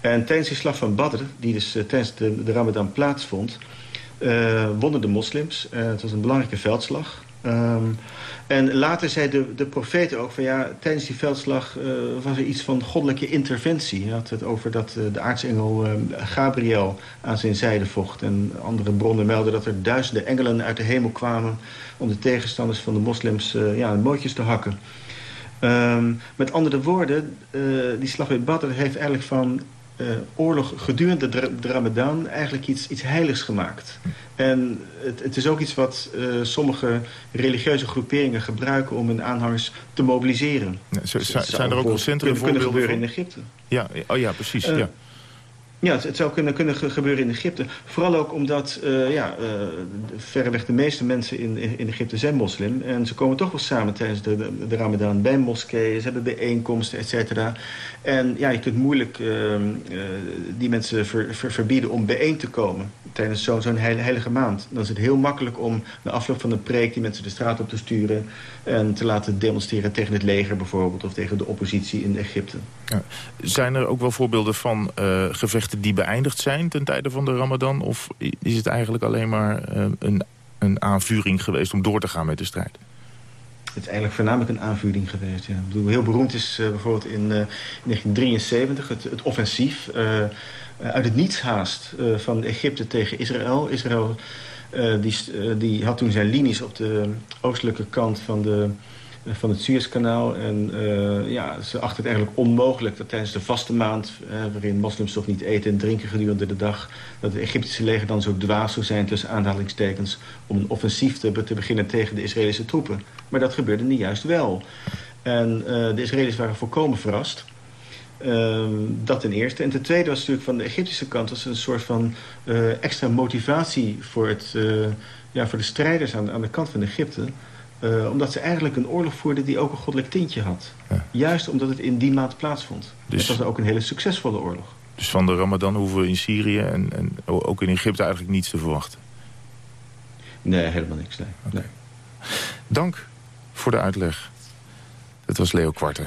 En tijdens die slag van Badr, die dus tijdens de, de Ramadan plaatsvond, wonnen de moslims. het was een belangrijke veldslag. Um, en later zei de, de profeet ook van ja, tijdens die veldslag uh, was er iets van goddelijke interventie. Hij had het over dat uh, de aartsengel uh, Gabriel aan zijn zijde vocht. En andere bronnen melden dat er duizenden engelen uit de hemel kwamen om de tegenstanders van de moslims ja, mootjes te hakken. Um, met andere woorden, die slag bij Badr heeft eigenlijk van uh, oorlog gedurende de, de Ramadan eigenlijk iets, iets heiligs gemaakt. En het, het is ook iets wat uh, sommige religieuze groeperingen gebruiken om hun aanhangers te mobiliseren. Ja, zo, zijn, er ook recentere kunnen, kunnen voorbeelden gebeuren in? Egypte. Ja, oh ja, precies. Eh, ja. Ja, het, zou kunnen, kunnen ge- gebeuren in Egypte. Vooral ook omdat uh, ja, uh, verreweg de meeste mensen in, in Egypte zijn moslim. En ze komen toch wel samen tijdens de, de, de ramadan bij moskeeën. Ze hebben bijeenkomsten, et cetera. En ja, je kunt moeilijk uh, die mensen ver, ver, verbieden om bijeen te komen tijdens zo'n zo'n heilige maand. Dan is het heel makkelijk om na afloop van een preek die mensen de straat op te sturen... en te laten demonstreren tegen het leger bijvoorbeeld... of tegen de oppositie in Egypte. Ja. Zijn er ook wel voorbeelden van uh, gevechten die beëindigd zijn ten tijde van de ramadan? Of is het eigenlijk alleen maar uh, een, een aanvuring geweest om door te gaan met de strijd? Het is eigenlijk voornamelijk een aanvuring geweest. Ja. Ik bedoel, heel beroemd is uh, bijvoorbeeld in, uh, in 1973 het, het offensief... Uit het niets haast van Egypte tegen Israël. Israël die, die had toen zijn linies op de oostelijke kant van de van het Suezkanaal. En ja, ze achten het eigenlijk onmogelijk dat tijdens de vaste maand... Waarin moslims toch niet eten en drinken gedurende de dag... dat het Egyptische leger dan zo dwaas zou zijn tussen aanhalingstekens... om een offensief te, te beginnen tegen de Israëlische troepen. Maar dat gebeurde niet juist wel. En de Israëli's waren volkomen verrast... Uh, dat ten eerste. En ten tweede was natuurlijk van de Egyptische kant... was een soort van uh, extra motivatie voor, het, uh, ja, voor de strijders aan, aan de kant van Egypte... Uh, omdat ze eigenlijk een oorlog voerden die ook een goddelijk tintje had. Ja. Juist omdat het in die maand plaatsvond. Dus het was ook een hele succesvolle oorlog. Dus van de Ramadan hoeven we in Syrië en, en ook in Egypte eigenlijk niets te verwachten? Nee, helemaal niks. Nee. Okay. nee. Dank voor de uitleg. Het was Leo Kwarte.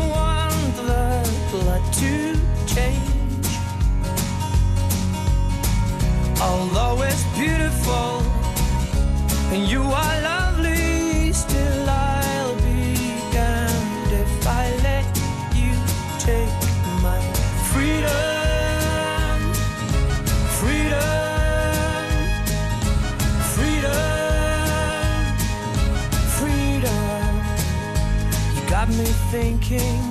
to change. Although it's beautiful and you are lovely, still I'll be damned if I let you take my freedom. Freedom, freedom, freedom. You got me thinking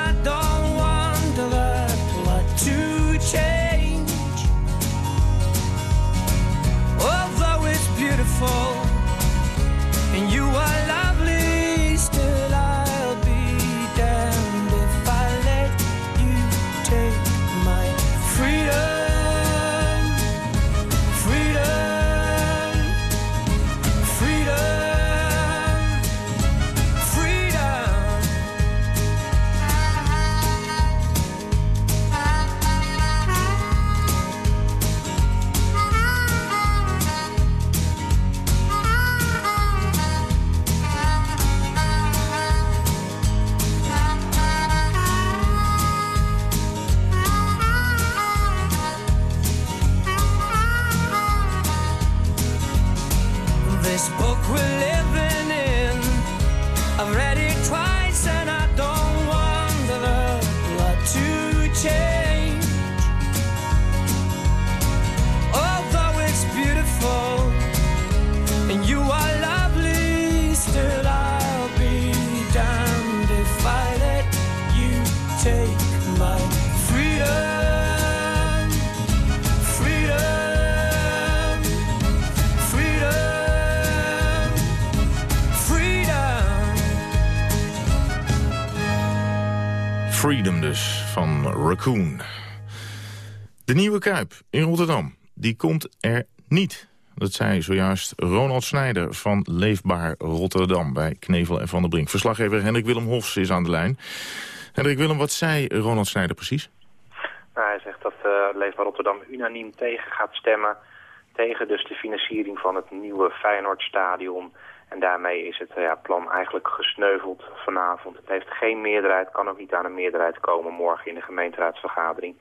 beautiful van Raccoon. De Nieuwe Kuip in Rotterdam, die komt er niet. Dat zei zojuist Ronald Snijder van Leefbaar Rotterdam... bij Knevel en Van der Brink. Verslaggever Hendrik Willem Hofs is aan de lijn. Hendrik Willem, wat zei Ronald Snijder precies? Nou, hij zegt dat eh, Leefbaar Rotterdam unaniem tegen gaat stemmen. Tegen dus de financiering van het nieuwe Feyenoordstadion. En daarmee is het eh, ja, plan eigenlijk gesneuveld vanavond. Het heeft geen meerderheid, kan ook niet aan een meerderheid komen morgen in de gemeenteraadsvergadering.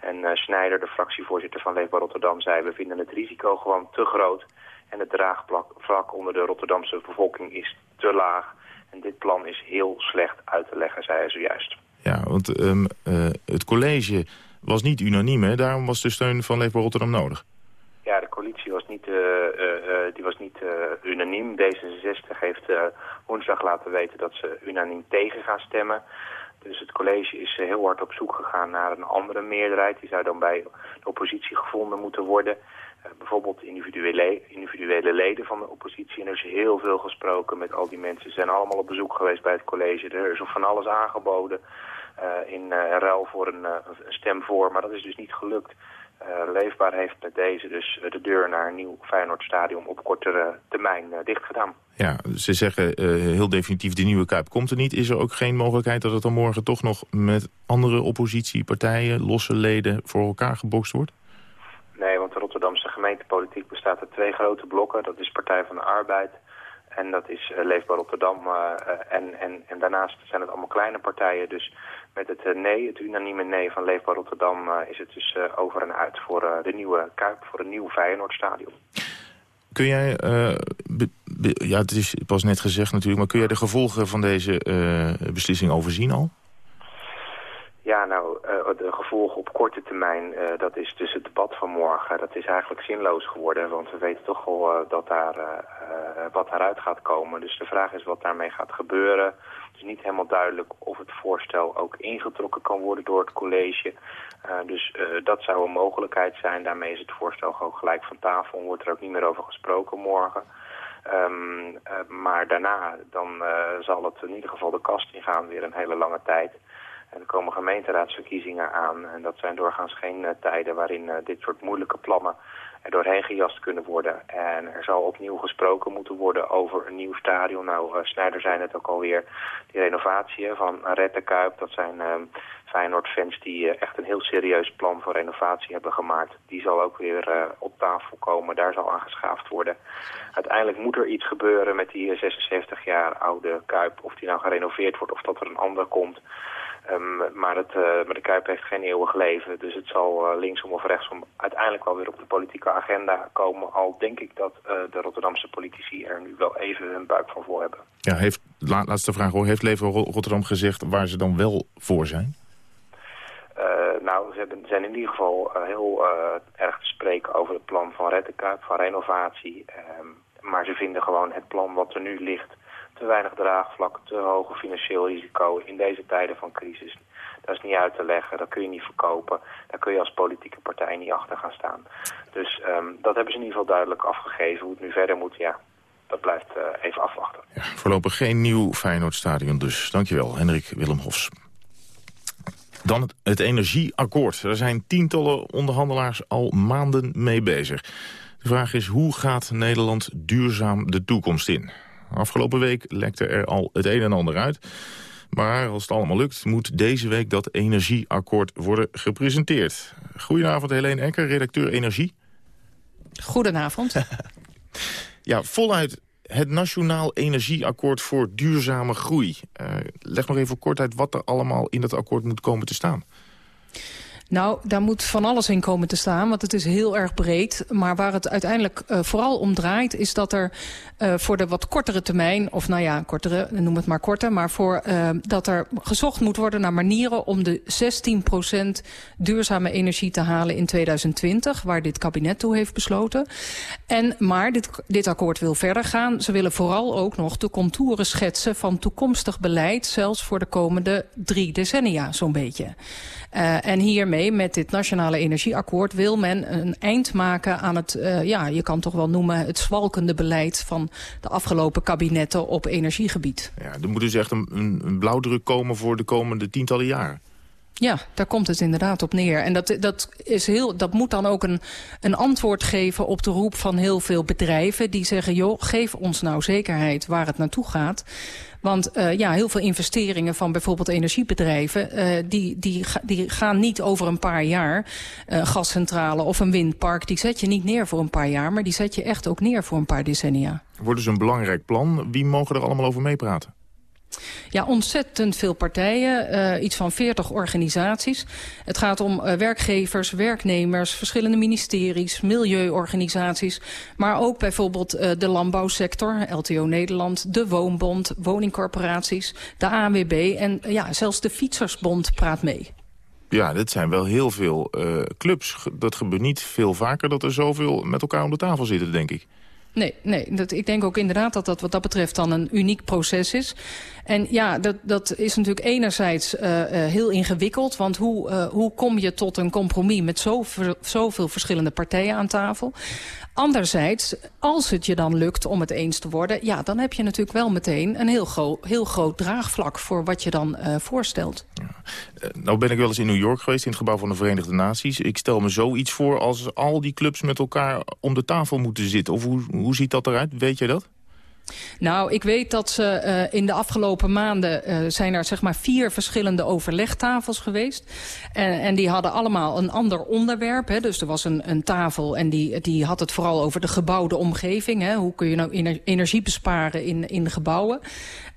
En eh Snijder, de fractievoorzitter van Leefbaar Rotterdam, zei... we vinden het risico gewoon te groot. En het draagvlak onder de Rotterdamse bevolking is te laag. En dit plan is heel slecht uit te leggen, zei hij zojuist. Ja, want ehm, eh, het college was niet unaniem, hè? Daarom was de steun van Leefbaar Rotterdam nodig. Ja, de coalitie was niet, die was unaniem. D66 heeft eh, woensdag laten weten dat ze unaniem tegen gaan stemmen. Dus het college is eh, heel hard op zoek gegaan naar een andere meerderheid. Die zou dan bij de oppositie gevonden moeten worden. Eh, bijvoorbeeld individuele, individuele leden van de oppositie. En er is heel veel gesproken met al die mensen. Ze zijn allemaal op bezoek geweest bij het college. Er is van alles aangeboden eh, in eh, ruil voor een, eh, een stem voor. Maar dat is dus niet gelukt. Eh, Leefbaar heeft met deze dus eh, de deur naar een nieuw Feyenoordstadion op kortere termijn eh, dicht gedaan. Ja, ze zeggen heel definitief de nieuwe Kuip komt er niet. Is er ook geen mogelijkheid dat het dan morgen toch nog met andere oppositiepartijen, losse leden, voor elkaar gebokst wordt? Nee, want de Rotterdamse gemeentepolitiek bestaat uit twee grote blokken. Dat is Partij van de Arbeid en dat is eh, Leefbaar Rotterdam. eh, eh, en, en, en daarnaast zijn het allemaal kleine partijen. Dus met het nee, het unanieme nee van Leefbaar Rotterdam... is het dus over en uit voor de nieuwe Kuip, voor een nieuw Feyenoordstadion. Kun jij, ja het is pas net gezegd natuurlijk, maar kun jij de gevolgen van deze eh, beslissing overzien al? Ja, nou, eh, de gevolgen op korte termijn, eh, dat is dus het debat van morgen. Dat is eigenlijk zinloos geworden, want we weten toch al eh, dat daar, eh, eh, wat daaruit gaat komen. Dus de vraag is wat daarmee gaat gebeuren. Het is niet helemaal duidelijk of het voorstel ook ingetrokken kan worden door het college. Eh, dus eh, dat zou een mogelijkheid zijn. Daarmee is het voorstel gewoon gelijk van tafel en wordt er ook niet meer over gesproken morgen. Ehm, eh, maar daarna dan, eh, zal het in ieder geval de kast ingaan weer een hele lange tijd. En er komen gemeenteraadsverkiezingen aan. En dat zijn doorgaans geen eh, tijden waarin eh, dit soort moeilijke plannen er doorheen gejast kunnen worden. En er zal opnieuw gesproken moeten worden over een nieuw stadion. Nou, uh, Snijder zei het ook alweer, die renovatie van Red Kuip. Dat zijn uh, Feyenoord-fans die echt een heel serieus plan voor renovatie hebben gemaakt. Die zal ook weer op tafel komen, daar zal aan geschaafd worden. Uiteindelijk moet er iets gebeuren met die 76 jaar oude Kuip. Of die nou gerenoveerd wordt of dat er een ander komt. Ehm, maar, het, maar de Kuip heeft geen eeuwig leven. Dus het zal linksom of rechtsom uiteindelijk wel weer op de politieke agenda komen. Al denk ik dat de Rotterdamse politici er nu wel even hun buik van voor hebben. Ja, heeft, laatste vraag hoor. Heeft Leven Rotterdam gezegd waar ze dan wel voor zijn? nou, ze hebben, zijn in ieder geval heel erg te spreken over het plan van Kuip, van renovatie. Ehm, maar ze vinden gewoon het plan wat er nu ligt te weinig draagvlak, te hoge financieel risico in deze tijden van crisis. Dat is niet uit te leggen, dat kun je niet verkopen. Daar kun je als politieke partij niet achter gaan staan. Dus ehm, dat hebben ze in ieder geval duidelijk afgegeven. Hoe het nu verder moet, ja, dat blijft uh, even afwachten. Ja, voorlopig geen nieuw Feyenoordstadion dus. Dankjewel, Henrik Willem Hofs. Dan het, het energieakkoord. Er zijn tientallen onderhandelaars al maanden mee bezig. De vraag is, hoe gaat Nederland duurzaam de toekomst in? Afgelopen week lekte er al het een en ander uit. Maar als het allemaal lukt, moet deze week dat energieakkoord worden gepresenteerd. Goedenavond, Helene Ecker, redacteur Energie. Goedenavond. ja, voluit het Nationaal Energieakkoord voor Duurzame Groei. Uh, leg nog even kort uit wat er allemaal in dat akkoord moet komen te staan. Nou, daar moet van alles in komen te staan, want het is heel erg breed. Maar waar het uiteindelijk uh, vooral om draait... is dat er uh, voor de wat kortere termijn... of nou ja, kortere, noem het maar korte... maar voor uh, dat er gezocht moet worden naar manieren... om de 16% duurzame energie te halen in 2020... waar dit kabinet toe heeft besloten. En, maar dit, dit akkoord wil verder gaan. Ze willen vooral ook nog de contouren schetsen... van toekomstig beleid, zelfs voor de komende drie decennia zo'n beetje. En hiermee, met dit Nationale Energieakkoord... wil men een eind maken aan het, uh, ja, je kan toch wel noemen... het zwalkende beleid van de afgelopen kabinetten op energiegebied. Ja, er moet dus echt een, een blauwdruk komen voor de komende tientallen jaren. Ja, daar komt het inderdaad op neer. En dat, dat, is heel, dat moet dan ook een, een antwoord geven op de roep van heel veel bedrijven... die zeggen, joh, geef ons nou zekerheid waar het naartoe gaat. Want uh, ja, heel veel investeringen van bijvoorbeeld energiebedrijven... Uh, die, die, die gaan niet over een paar jaar. Uh, gascentrale of een windpark, die zet je niet neer voor een paar jaar... maar die zet je echt ook neer voor een paar decennia. Wordt dus een belangrijk plan. Wie mogen er allemaal over meepraten? Ja, ontzettend veel partijen, uh, iets van 40 organisaties. Het gaat om uh, werkgevers, werknemers, verschillende ministeries, milieuorganisaties. Maar ook bijvoorbeeld uh, de landbouwsector, LTO Nederland, de Woonbond, woningcorporaties, de ANWB en ja, zelfs de Fietsersbond praat mee. Ja, dit zijn wel heel veel clubs. Dat gebeurt niet veel vaker dat er zoveel met elkaar om de tafel zitten, denk ik. Nee, nee dat, ik denk ook inderdaad dat dat wat dat betreft dan een uniek proces is. En ja, dat, dat is natuurlijk enerzijds uh, uh, heel ingewikkeld. Want hoe, uh, hoe kom je tot een compromis met zoveel, zoveel verschillende partijen aan tafel? Anderzijds, als het je dan lukt om het eens te worden... ja, dan heb je natuurlijk wel meteen een heel, heel groot draagvlak... voor wat je dan voorstelt. Ja. Nou ben ik wel eens in New York geweest, in het gebouw van de Verenigde Naties. Ik stel me zoiets voor als al die clubs met elkaar om de tafel moeten zitten. Of hoe, hoe ziet dat eruit? Weet je dat? Nou, ik weet dat ze uh, in de afgelopen maanden uh, zijn er zeg maar vier verschillende overlegtafels geweest. En, en die hadden allemaal een ander onderwerp. Hè. Dus er was een, een tafel en die, die had het vooral over de gebouwde omgeving. Hè. Hoe kun je nou energie besparen in, in gebouwen?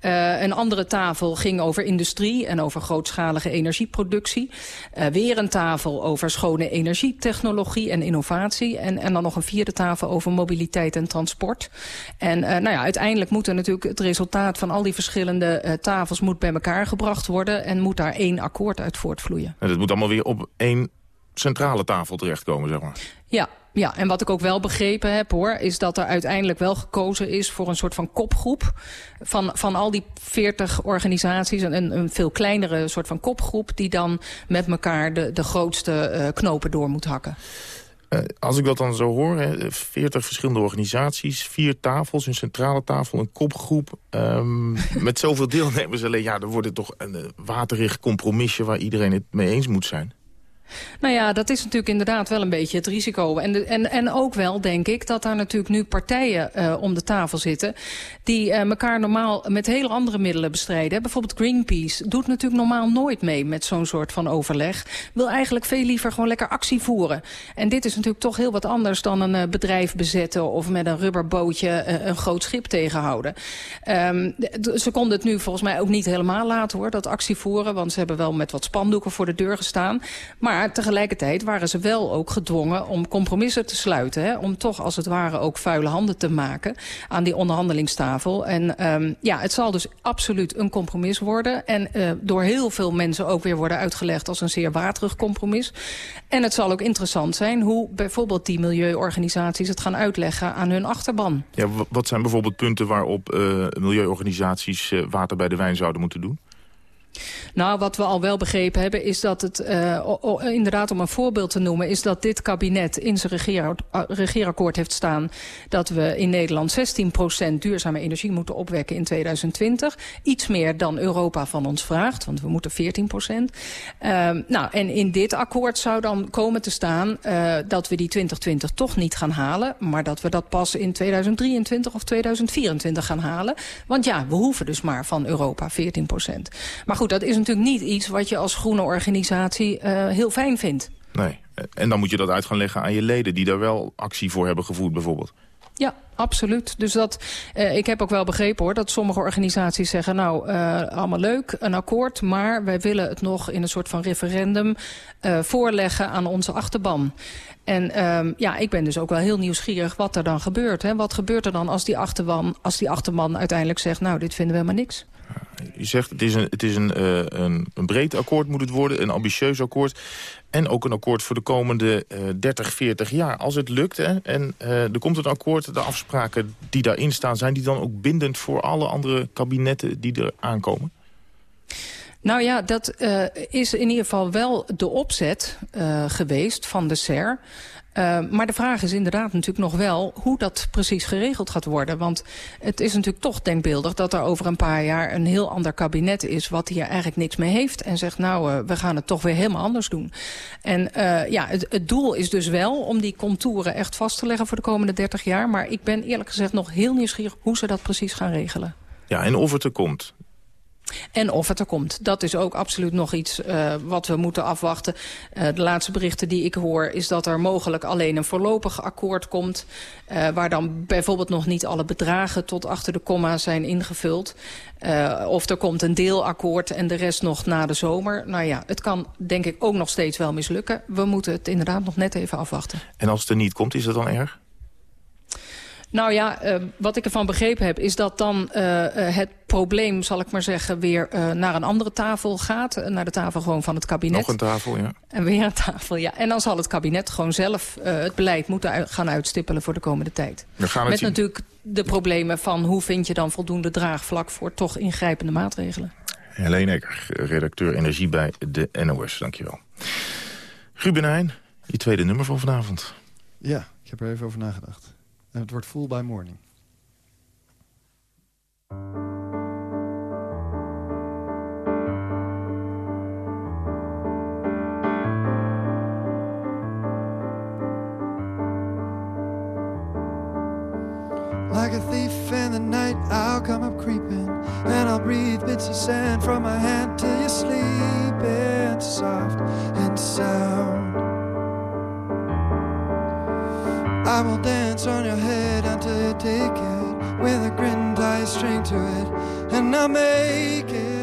Uh, een andere tafel ging over industrie en over grootschalige energieproductie. Uh, weer een tafel over schone energietechnologie en innovatie. En, en dan nog een vierde tafel over mobiliteit en transport. En uh, nou ja, uiteindelijk moet er natuurlijk het resultaat van al die verschillende tafels moet bij elkaar gebracht worden. En moet daar één akkoord uit voortvloeien. En dat moet allemaal weer op één centrale tafel terechtkomen, zeg maar. Ja, ja, en wat ik ook wel begrepen heb hoor... is dat er uiteindelijk wel gekozen is voor een soort van kopgroep... van, van al die 40 organisaties, een, een veel kleinere soort van kopgroep... die dan met elkaar de, de grootste uh, knopen door moet hakken. Uh, als ik dat dan zo hoor, hè, 40 verschillende organisaties, vier tafels, een centrale tafel, een kopgroep. Um, met zoveel deelnemers alleen, ja, dan wordt het toch een uh, waterig compromisje waar iedereen het mee eens moet zijn. Nou ja, dat is natuurlijk inderdaad wel een beetje het risico. En, en, en ook wel, denk ik, dat daar natuurlijk nu partijen uh, om de tafel zitten... die uh, elkaar normaal met hele andere middelen bestrijden. Bijvoorbeeld Greenpeace doet natuurlijk normaal nooit mee met zo'n soort van overleg. Wil eigenlijk veel liever gewoon lekker actie voeren. En dit is natuurlijk toch heel wat anders dan een uh, bedrijf bezetten... of met een rubberbootje een groot schip tegenhouden. Um, ze konden het nu volgens mij ook niet helemaal laten, hoor, dat actie voeren. Want ze hebben wel met wat spandoeken voor de deur gestaan. Maar tegelijkertijd waren ze wel ook gedwongen om compromissen te sluiten. Hè? Om toch als het ware ook vuile handen te maken aan die onderhandelingstafel. En um, ja, het zal dus absoluut een compromis worden. En uh, door heel veel mensen ook weer worden uitgelegd als een zeer waterig compromis. En het zal ook interessant zijn hoe bijvoorbeeld die milieuorganisaties het gaan uitleggen aan hun achterban. Ja, wat zijn bijvoorbeeld punten waarop uh, milieuorganisaties uh, water bij de wijn zouden moeten doen? Nou, wat we al wel begrepen hebben is dat het, uh, inderdaad om een voorbeeld te noemen... is dat dit kabinet in zijn regeer, regeerakkoord heeft staan... dat we in Nederland 16% duurzame energie moeten opwekken in 2020. Iets meer dan Europa van ons vraagt, want we moeten 14%. Uh, nou, en in dit akkoord zou dan komen te staan uh, dat we die 2020 toch niet gaan halen... maar dat we dat pas in 2023 of 2024 gaan halen. Want ja, we hoeven dus maar van Europa 14%. Maar goed, goed, dat is natuurlijk niet iets wat je als groene organisatie uh, heel fijn vindt. Nee, en dan moet je dat uit gaan leggen aan je leden... die daar wel actie voor hebben gevoerd bijvoorbeeld. Ja, absoluut. Dus dat, uh, ik heb ook wel begrepen hoor, dat sommige organisaties zeggen... nou, uh, allemaal leuk, een akkoord, maar wij willen het nog in een soort van referendum... Uh, voorleggen aan onze achterban. En um, ja, ik ben dus ook wel heel nieuwsgierig wat er dan gebeurt. Hè? Wat gebeurt er dan als die, achterban, als die achterban uiteindelijk zegt... nou, dit vinden we helemaal niks? Je zegt het is, een, het is een, uh, een, een breed akkoord moet het worden, een ambitieus akkoord. En ook een akkoord voor de komende uh, 30, 40 jaar. Als het lukt hè, en uh, er komt een akkoord, de afspraken die daarin staan... zijn die dan ook bindend voor alle andere kabinetten die er aankomen? Nou ja, dat uh, is in ieder geval wel de opzet uh, geweest van de SER. Uh, maar de vraag is inderdaad natuurlijk nog wel hoe dat precies geregeld gaat worden. Want het is natuurlijk toch denkbeeldig dat er over een paar jaar een heel ander kabinet is... wat hier eigenlijk niks mee heeft en zegt nou, uh, we gaan het toch weer helemaal anders doen. En uh, ja, het, het doel is dus wel om die contouren echt vast te leggen voor de komende 30 jaar. Maar ik ben eerlijk gezegd nog heel nieuwsgierig hoe ze dat precies gaan regelen. Ja, en of het er komt. En of het er komt. Dat is ook absoluut nog iets uh, wat we moeten afwachten. Uh, de laatste berichten die ik hoor is dat er mogelijk alleen een voorlopig akkoord komt. Uh, waar dan bijvoorbeeld nog niet alle bedragen tot achter de komma zijn ingevuld. Of er komt een deelakkoord en de rest nog na de zomer. Nou ja, het kan denk ik ook nog steeds wel mislukken. We moeten het inderdaad nog net even afwachten. En als het er niet komt, is dat dan erg? Nou ja, uh, wat ik ervan begrepen heb... is dat dan uh, het probleem, zal ik maar zeggen... weer uh, naar een andere tafel gaat. naar de tafel gewoon van het kabinet. Nog een tafel, ja. En weer een tafel, ja. En dan zal het kabinet gewoon zelf het beleid moeten gaan uitstippelen... voor de komende tijd. We gaan Met zien. natuurlijk de problemen van... hoe vind je dan voldoende draagvlak voor toch ingrijpende maatregelen. Helene Ecker, redacteur energie bij de NOS. Dankjewel. Ruben Heijn, je tweede nummer van vanavond. Ja, ik heb er even over nagedacht. En het wordt Full by Morning. Like a thief in the night, I'll come up creeping, and I'll breathe bits of sand from my hand till you sleep. It's soft and sound. I will dance on your head until you take it with a grin tie a string to it, and I'll make it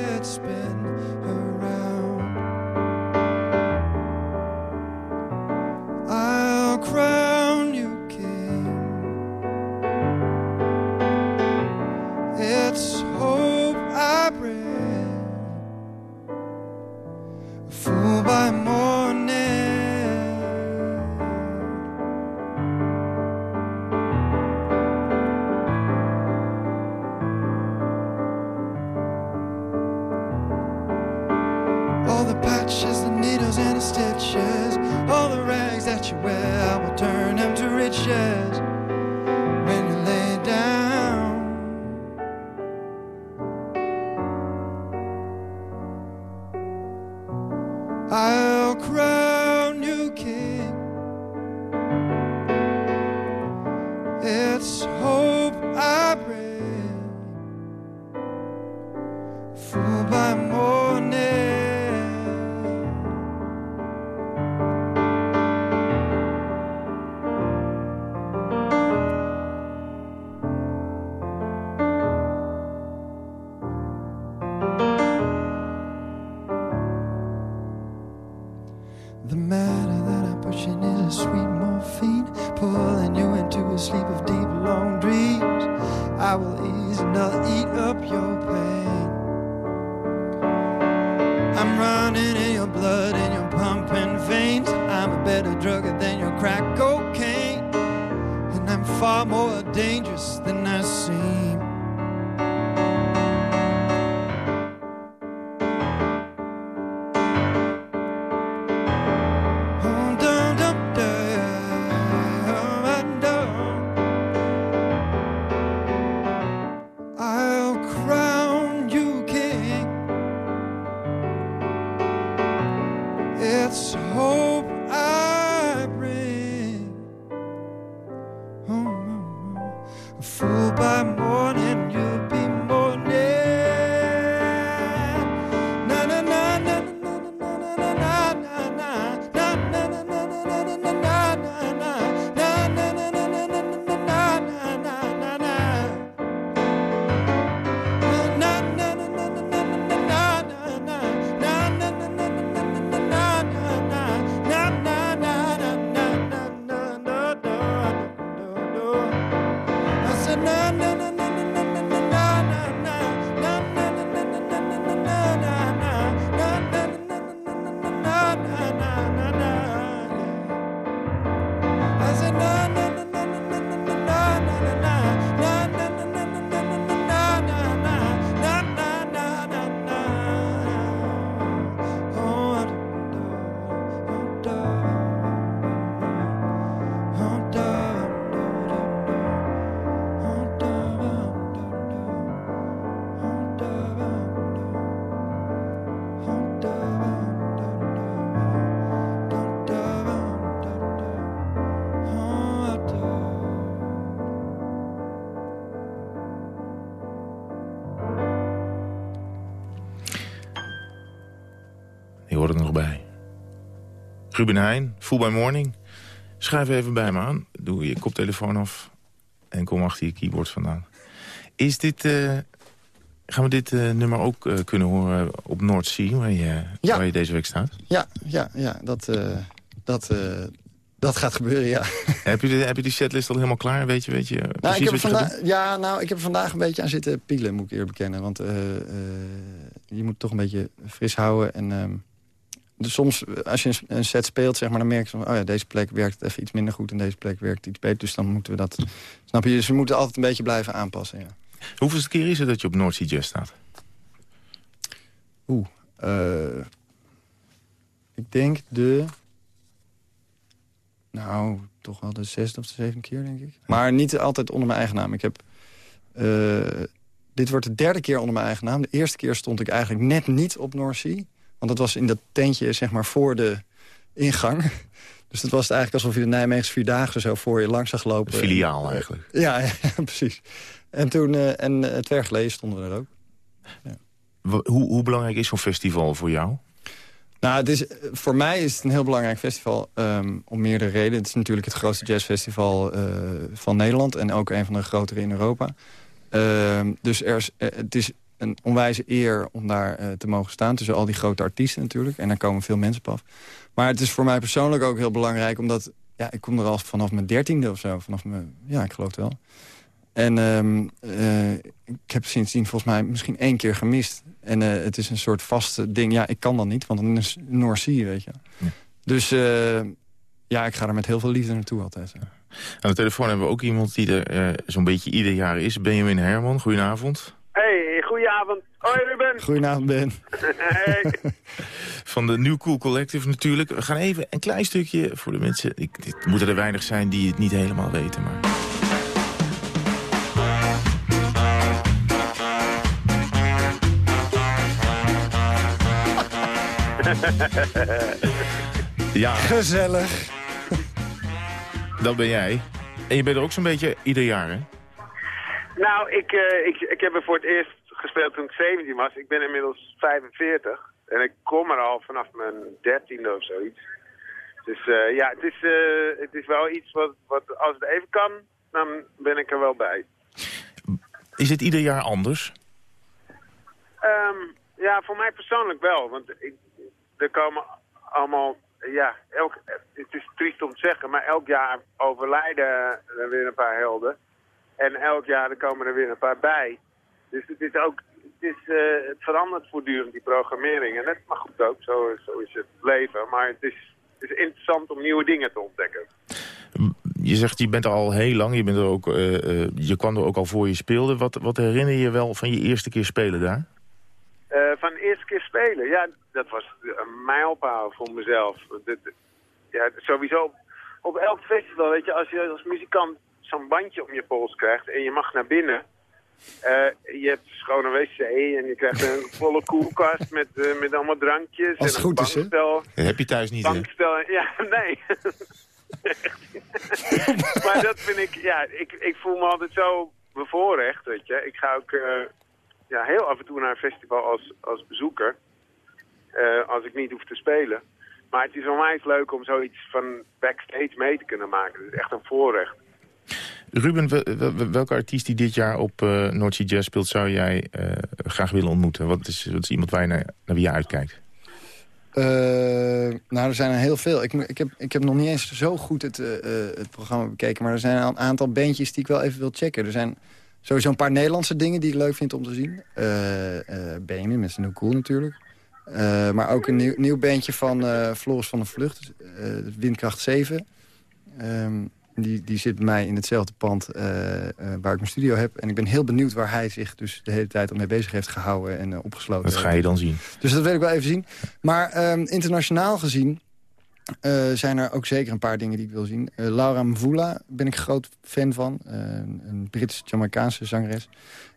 er nog bij. Ruben Heijn, Full by Morning. Schrijf even bij me aan. Doe je koptelefoon af. En kom achter je keyboard vandaan. Is dit... eh, gaan we dit eh, nummer ook eh, kunnen horen op Noordzee, waar je, Ja. waar je deze week staat? Ja, ja, ja dat, dat, dat gaat gebeuren, ja. heb, je de, heb je die setlist al helemaal klaar? Weet je, weet je Nou, precies ik heb, wat je ja, nou, ik heb vandaag een beetje aan zitten pielen, moet ik eerlijk bekennen. Want je moet toch een beetje fris houden. En, ehm, dus soms, als je een, set speelt, zeg maar, dan merk je van... oh ja, deze plek werkt even iets minder goed en deze plek werkt iets beter. Dus dan moeten we dat... Snap je? Dus we moeten altijd een beetje blijven aanpassen, ja. Hoeveelste keer is het dat je op Noordzee Jazz staat? Oeh, eh, ik denk de... Nou, toch wel de zesde of de zevende keer, denk ik. Maar niet altijd onder mijn eigen naam. Ik heb... eh, dit wordt de derde keer onder mijn eigen naam. De eerste keer stond ik eigenlijk net niet op North Sea. Want dat was in dat tentje, zeg maar, voor de ingang. Dus dat was het eigenlijk alsof je de Nijmeegse Vierdaagse zo voor je langs zag lopen. Filiaal eigenlijk. Ja, ja, precies. En toen, eh, en eh, twee jaar geleden stonden we er ook. Wa- Hoe, hoe belangrijk is zo'n festival voor jou? Nou, het is, voor mij is het een heel belangrijk festival ehm, om meerdere redenen. Het is natuurlijk het grootste jazzfestival eh, van Nederland... en ook een van de grotere in Europa. Ehm, dus er is, eh, het is een onwijze eer om daar eh, te mogen staan... tussen al die grote artiesten natuurlijk. En daar komen veel mensen op af. Maar het is voor mij persoonlijk ook heel belangrijk... omdat ja, ik kom er al vanaf mijn dertiende of zo. Vanaf mijn, ja, ik geloof het wel. En ehm, eh, ik heb sindsdien volgens mij misschien één keer gemist. En eh, het is een soort vaste ding. Ja, ik kan dan niet, want dan is Sea, weet je. Dus ja, ik ga er met heel veel liefde naartoe altijd. Aan de telefoon hebben we ook iemand die er zo'n beetje ieder jaar is. Benjamin Herman, goedenavond. Goedenavond. Hoi Ruben. Goedenavond, Ben. Hey. Van de New Cool Collective natuurlijk. We gaan even een klein stukje voor de mensen... Ik, dit moeten er weinig zijn die het niet helemaal weten, maar... Ja. Gezellig. Dat ben jij. En je bent er ook zo'n beetje ieder jaar, hè? nou, ik, eh, ik, ik heb er voor het eerst gespeeld toen ik 17 was. Ik ben inmiddels 45. En ik kom er al vanaf mijn dertiende of zoiets. Dus eh, ja, het is, eh, het is wel iets wat, wat als het even kan, dan ben ik er wel bij. Is het ieder jaar anders? Ehm, ja, voor mij persoonlijk wel. Want ik, er komen allemaal ja, elk, het is triest om te zeggen, maar elk jaar overlijden er weer een paar helden. En elk jaar er komen er weer een paar bij. Dus het is ook, het, is, eh, het verandert voortdurend, die programmering. En dat mag goed ook, zo, zo is het leven. Maar het is, het is interessant om nieuwe dingen te ontdekken. Je zegt, je bent er al heel lang, je, bent er ook, eh, eh, je kwam er ook al voor je speelde. Wat, wat herinner je wel van je eerste keer spelen daar? Van de eerste keer spelen, ja, dat was een mijlpaal voor mezelf. Dit, ja, sowieso op elk festival, weet je, als je als muzikant zo'n bandje om je pols krijgt en je mag naar binnen. Eh, je hebt schone wc en je krijgt een volle koelkast met, eh, met allemaal drankjes. Als het en een goed is, hè? Dat heb je thuis niet, hè? Bankspel, ja, nee. maar dat vind ik, ja, ik, ik voel me altijd zo bevoorrecht, weet je. Ik ga ook eh, ja, heel af en toe naar een festival als, als bezoeker, eh, als ik niet hoef te spelen. Maar het is onwijs leuk om zoiets van backstage mee te kunnen maken. Het is echt een voorrecht. Ruben, wel- wel- welke artiest die dit jaar op uh, Noordzee Jazz speelt... zou jij eh, graag willen ontmoeten? Wat is, is iemand waar je naar, naar wie je uitkijkt? Eh, nou, er zijn er heel veel. Ik, ik, heb, ik heb nog niet eens zo goed het, eh, eh, het programma bekeken... maar er zijn een aantal bandjes die ik wel even wil checken. Er zijn sowieso een paar Nederlandse dingen die ik leuk vind om te zien. Eh eh Benjamin met zijn Cool natuurlijk. Eh, maar ook een nieuw, bandje van eh, Floris van der Vlucht, eh, Windkracht 7. Ehm, die, die zit bij mij in hetzelfde pand eh, eh, waar ik mijn studio heb. En ik ben heel benieuwd waar hij zich dus de hele tijd al mee bezig heeft gehouden en eh, opgesloten. Dat ga je dan zien. Dus dat wil ik wel even zien. Maar ehm, internationaal gezien zijn er ook zeker een paar dingen die ik wil zien. Laura Mvula ben ik groot fan van. Een Brits-Jamaicaanse zangeres.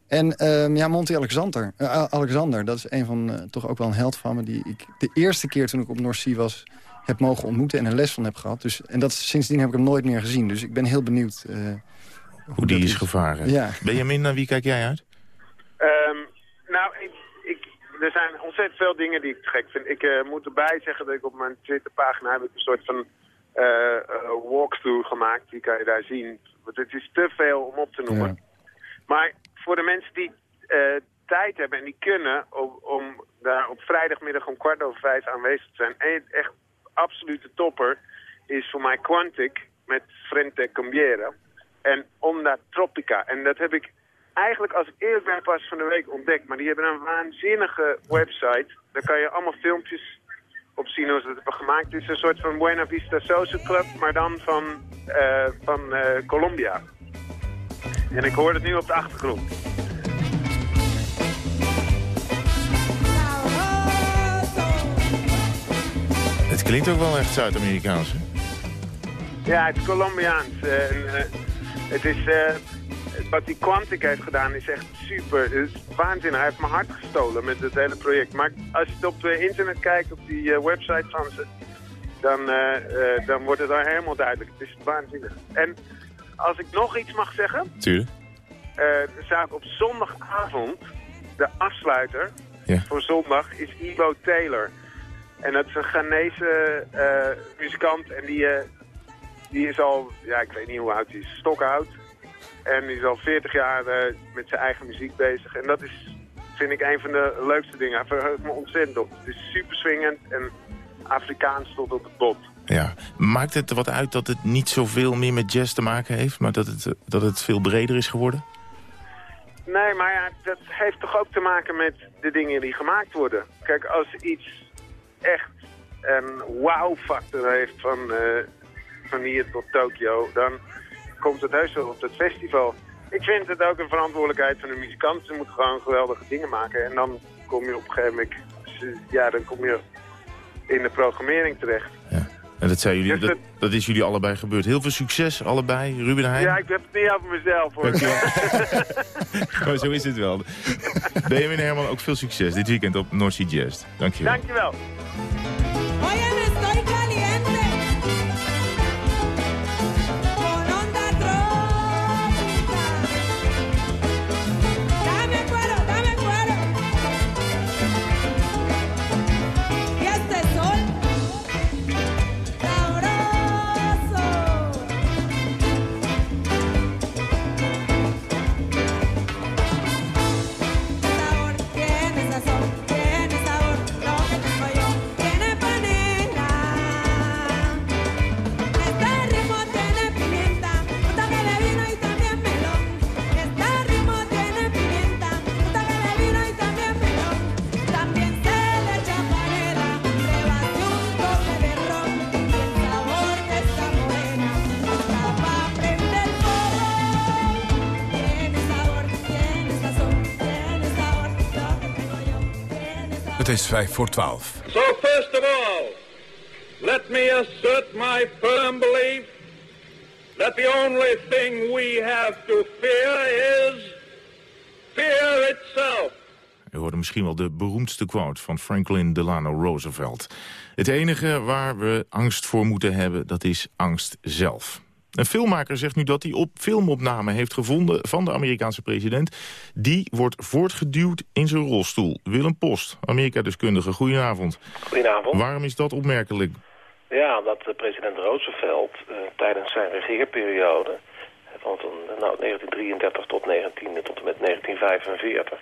En ehm, ja, Monty Alexander. Alexander, dat is een van, toch ook wel een held van me... die ik de eerste keer toen ik op North Sea was heb mogen ontmoeten... en een les van heb gehad. Dus, en dat, sindsdien heb ik hem nooit meer gezien. Dus ik ben heel benieuwd... eh, Hoe die is gevaren. Ja. Benjamin, naar wie kijk jij uit? Ehm, nou, ik, ik, er zijn ontzettend veel dingen die ik gek vind. Ik eh, moet erbij zeggen dat ik op mijn Twitterpagina heb ik een soort van eh, eh, walkthrough gemaakt. Die kan je daar zien. Want het is te veel om op te noemen. Maar voor de mensen die eh, tijd hebben en die kunnen om, om daar op vrijdagmiddag om kwart over vijf aanwezig te zijn. En echt absolute topper is voor mij Quantic met Frente Cambiera en Onda Tropica. En dat heb ik eigenlijk als ik pas van de week ontdekt. Maar die hebben een waanzinnige website. Daar kan je allemaal filmpjes op zien hoe ze het hebben gemaakt. Het is een soort van Buena Vista Social Club, maar dan van, eh, van eh, Colombia. En ik hoor het nu op de achtergrond. Klinkt ook wel echt Zuid-Amerikaans, hè? Ja, het is Colombiaans. eh, en, eh, het is, eh, wat die Quantic heeft gedaan is echt super. Het is waanzinnig. Hij heeft mijn hart gestolen met het hele project. Maar als je het op het internet kijkt, op die website van ze, dan, dan wordt het daar helemaal duidelijk. Het is waanzinnig. En als ik nog iets mag zeggen, Tuurlijk. er staat op zondagavond de afsluiter Ja. voor zondag is Ivo Taylor. En dat is een Ghanese eh, muzikant en die, eh, die is al, ja ik weet niet hoe oud hij is, stokoud. En die is al 40 jaar eh, met zijn eigen muziek bezig. En dat is, vind ik, een van de leukste dingen. Hij verheugt me ontzettend op. Het is super swingend en Afrikaans tot op het bot. Ja. Maakt het wat uit dat het niet zoveel meer met jazz te maken heeft... maar dat het, dat het veel breder is geworden? Nee, maar ja, dat heeft toch ook te maken met de dingen die gemaakt worden. Kijk, als iets echt een wow-factor heeft van, eh, van hier tot Tokio, dan komt het heus wel op het festival. Ik vind het ook een verantwoordelijkheid van de muzikant. Ze moeten gewoon geweldige dingen maken. En dan kom je op een gegeven moment, ja, dan kom je in de programmering terecht. En dat, zijn jullie, Dus dat, dat is jullie allebei gebeurd. Heel veel succes, allebei. Ruben Heijn. Ja, ik heb het niet over mezelf hoor. Maar zo is het wel. Benjamin Herman, ook veel succes dit weekend op North Sea Jazz. Dankjewel. Dankjewel. I am is vijf voor twaalf. So first of all, let me assert my firm belief that the only thing we have to fear is fear itself. U hoorde misschien wel de beroemdste quote van Franklin Delano Roosevelt. Het enige waar we angst voor moeten hebben, dat is angst zelf. Een filmmaker zegt nu dat hij op filmopname heeft gevonden van de Amerikaanse president. Die wordt voortgeduwd in zijn rolstoel. Willem Post, Amerika-deskundige, goedenavond. Goedenavond. Waarom is dat opmerkelijk? Ja, dat eh, president Roosevelt uh, tijdens zijn regeerperiode... eh, van nou, 1933 tot, 19, tot en met 1945...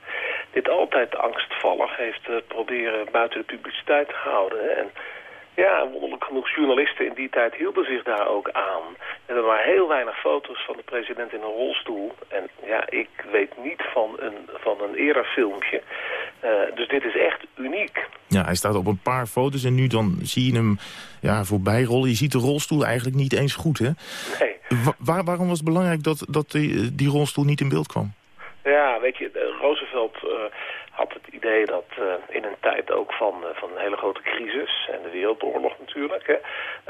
dit altijd angstvallig heeft uh, proberen buiten de publiciteit te houden. En ja, wonderlijk genoeg, journalisten in die tijd hielden zich daar ook aan. Er waren maar heel weinig foto's van de president in een rolstoel. En ja, ik weet niet van een, van een eerder filmpje. Uh, dus dit is echt uniek. Ja, hij staat op een paar foto's en nu dan zie je hem ja, voorbij rollen. Je ziet de rolstoel eigenlijk niet eens goed, hè? Nee. Wa waar, waarom was het belangrijk dat, dat die, die rolstoel niet in beeld kwam? Ja, weet je, Roosevelt... Uh, had het idee dat uh, in een tijd ook van, uh, van een hele grote crisis en de wereldoorlog natuurlijk, hè,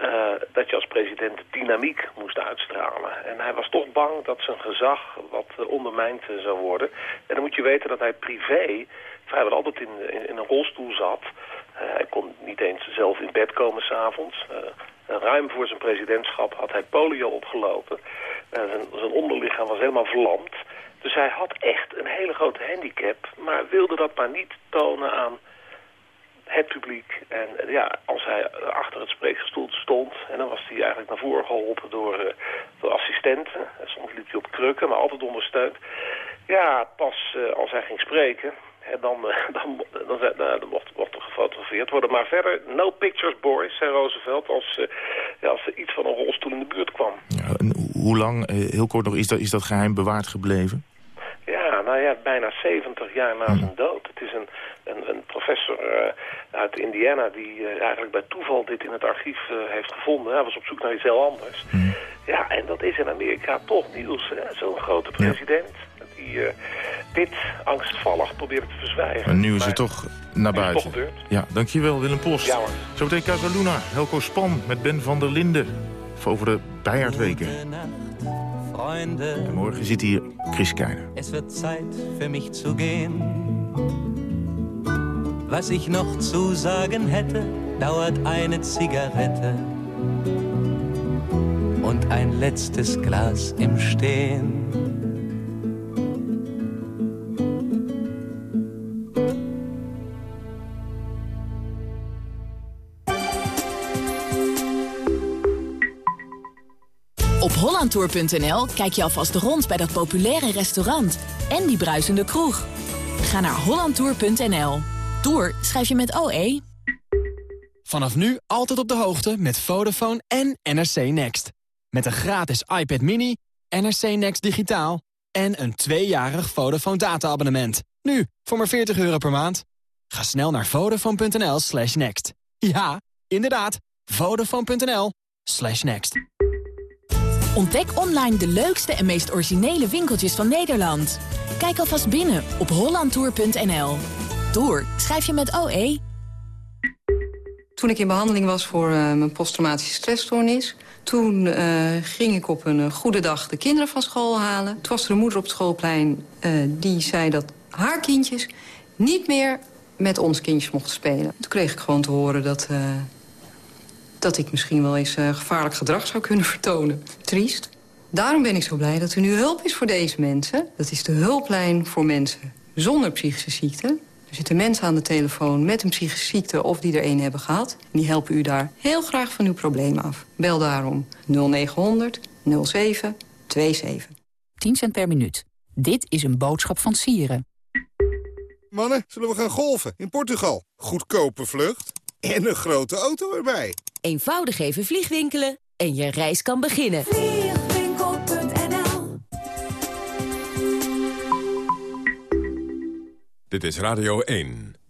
uh, dat je als president dynamiek moest uitstralen. En hij was toch bang dat zijn gezag wat ondermijnd zou worden. En dan moet je weten dat hij privé vrijwel altijd in, in, in een rolstoel zat. hij kon niet eens zelf in bed komen s'avonds. ruim voor zijn presidentschap had hij polio opgelopen. zijn, zijn onderlichaam was helemaal verlamd. Dus hij had echt een hele grote handicap, maar wilde dat maar niet tonen aan het publiek. En ja, als hij achter het spreekgestoel stond, en dan was hij eigenlijk naar voren geholpen door, uh, door assistenten. Soms liep hij op krukken, maar altijd ondersteund. Ja, pas uh, als hij ging spreken, en dan, dan, dan, dan, dan mocht, mocht er gefotografeerd worden. Maar verder, no pictures boys, zei Roosevelt, als, ja, als er iets van een rolstoel in de buurt kwam. Ja, hoe lang, heel kort nog, is dat, is dat geheim bewaard gebleven? Ja, nou ja, bijna 70 jaar na zijn dood. Het is een, een, een professor uh, uit Indiana die uh, eigenlijk bij toeval dit in het archief uh, heeft gevonden. Hij was op zoek naar iets heel anders. Mm. Ja, en dat is in Amerika toch nieuws. Zo'n grote president ja. die dit angstvallig probeert te verzwijgen. En nu is het toch naar buiten. Toch ja, dankjewel Willem Post. Ja, Zo meteen Casaluna, Helco Span met Ben van der Linden. Over de Bijaardweken. Freunde. En morgen zit hier Chris Keijner. Es wird Zeit für mich zu gehen. Was ich noch zu sagen hätte, dauert eine Zigarette und ein letztes Glas im Stehen. hollandtour.nl kijk je alvast rond bij dat populaire restaurant en die bruisende kroeg. Ga naar hollandtour.nl. Tour schrijf je met OE. Vanaf nu altijd op de hoogte met Vodafone en NRC Next. Met een gratis iPad mini, NRC Next digitaal en een tweejarig Vodafone data-abonnement. Nu, voor maar 40 euro per maand. Ga snel naar vodafone.nl slash next. Ja, inderdaad, vodafone.nl slash next. Ontdek online de leukste en meest originele winkeltjes van Nederland. Kijk alvast binnen op hollandtour.nl. Tour schrijf je met OE. Toen ik in behandeling was voor uh, mijn posttraumatische stressstoornis... toen uh, ging ik op een uh, goede dag de kinderen van school halen. Toen was er een moeder op het schoolplein die zei dat haar kindjes... niet meer met ons kindjes mochten spelen. Toen kreeg ik gewoon te horen dat dat ik misschien wel eens uh, gevaarlijk gedrag zou kunnen vertonen. Triest. Daarom ben ik zo blij dat er nu hulp is voor deze mensen. Dat is de hulplijn voor mensen zonder psychische ziekte. Er zitten mensen aan de telefoon met een psychische ziekte of die er een hebben gehad. En die helpen u daar heel graag van uw probleem af. Bel daarom 0900 0727. 10 cent per minuut. Dit is een boodschap van Sieren. Mannen, zullen we gaan golven in Portugal? Goedkope vlucht en een grote auto erbij. Eenvoudig even vliegwinkelen en je reis kan beginnen. Vliegwinkel.nl Dit is Radio 1.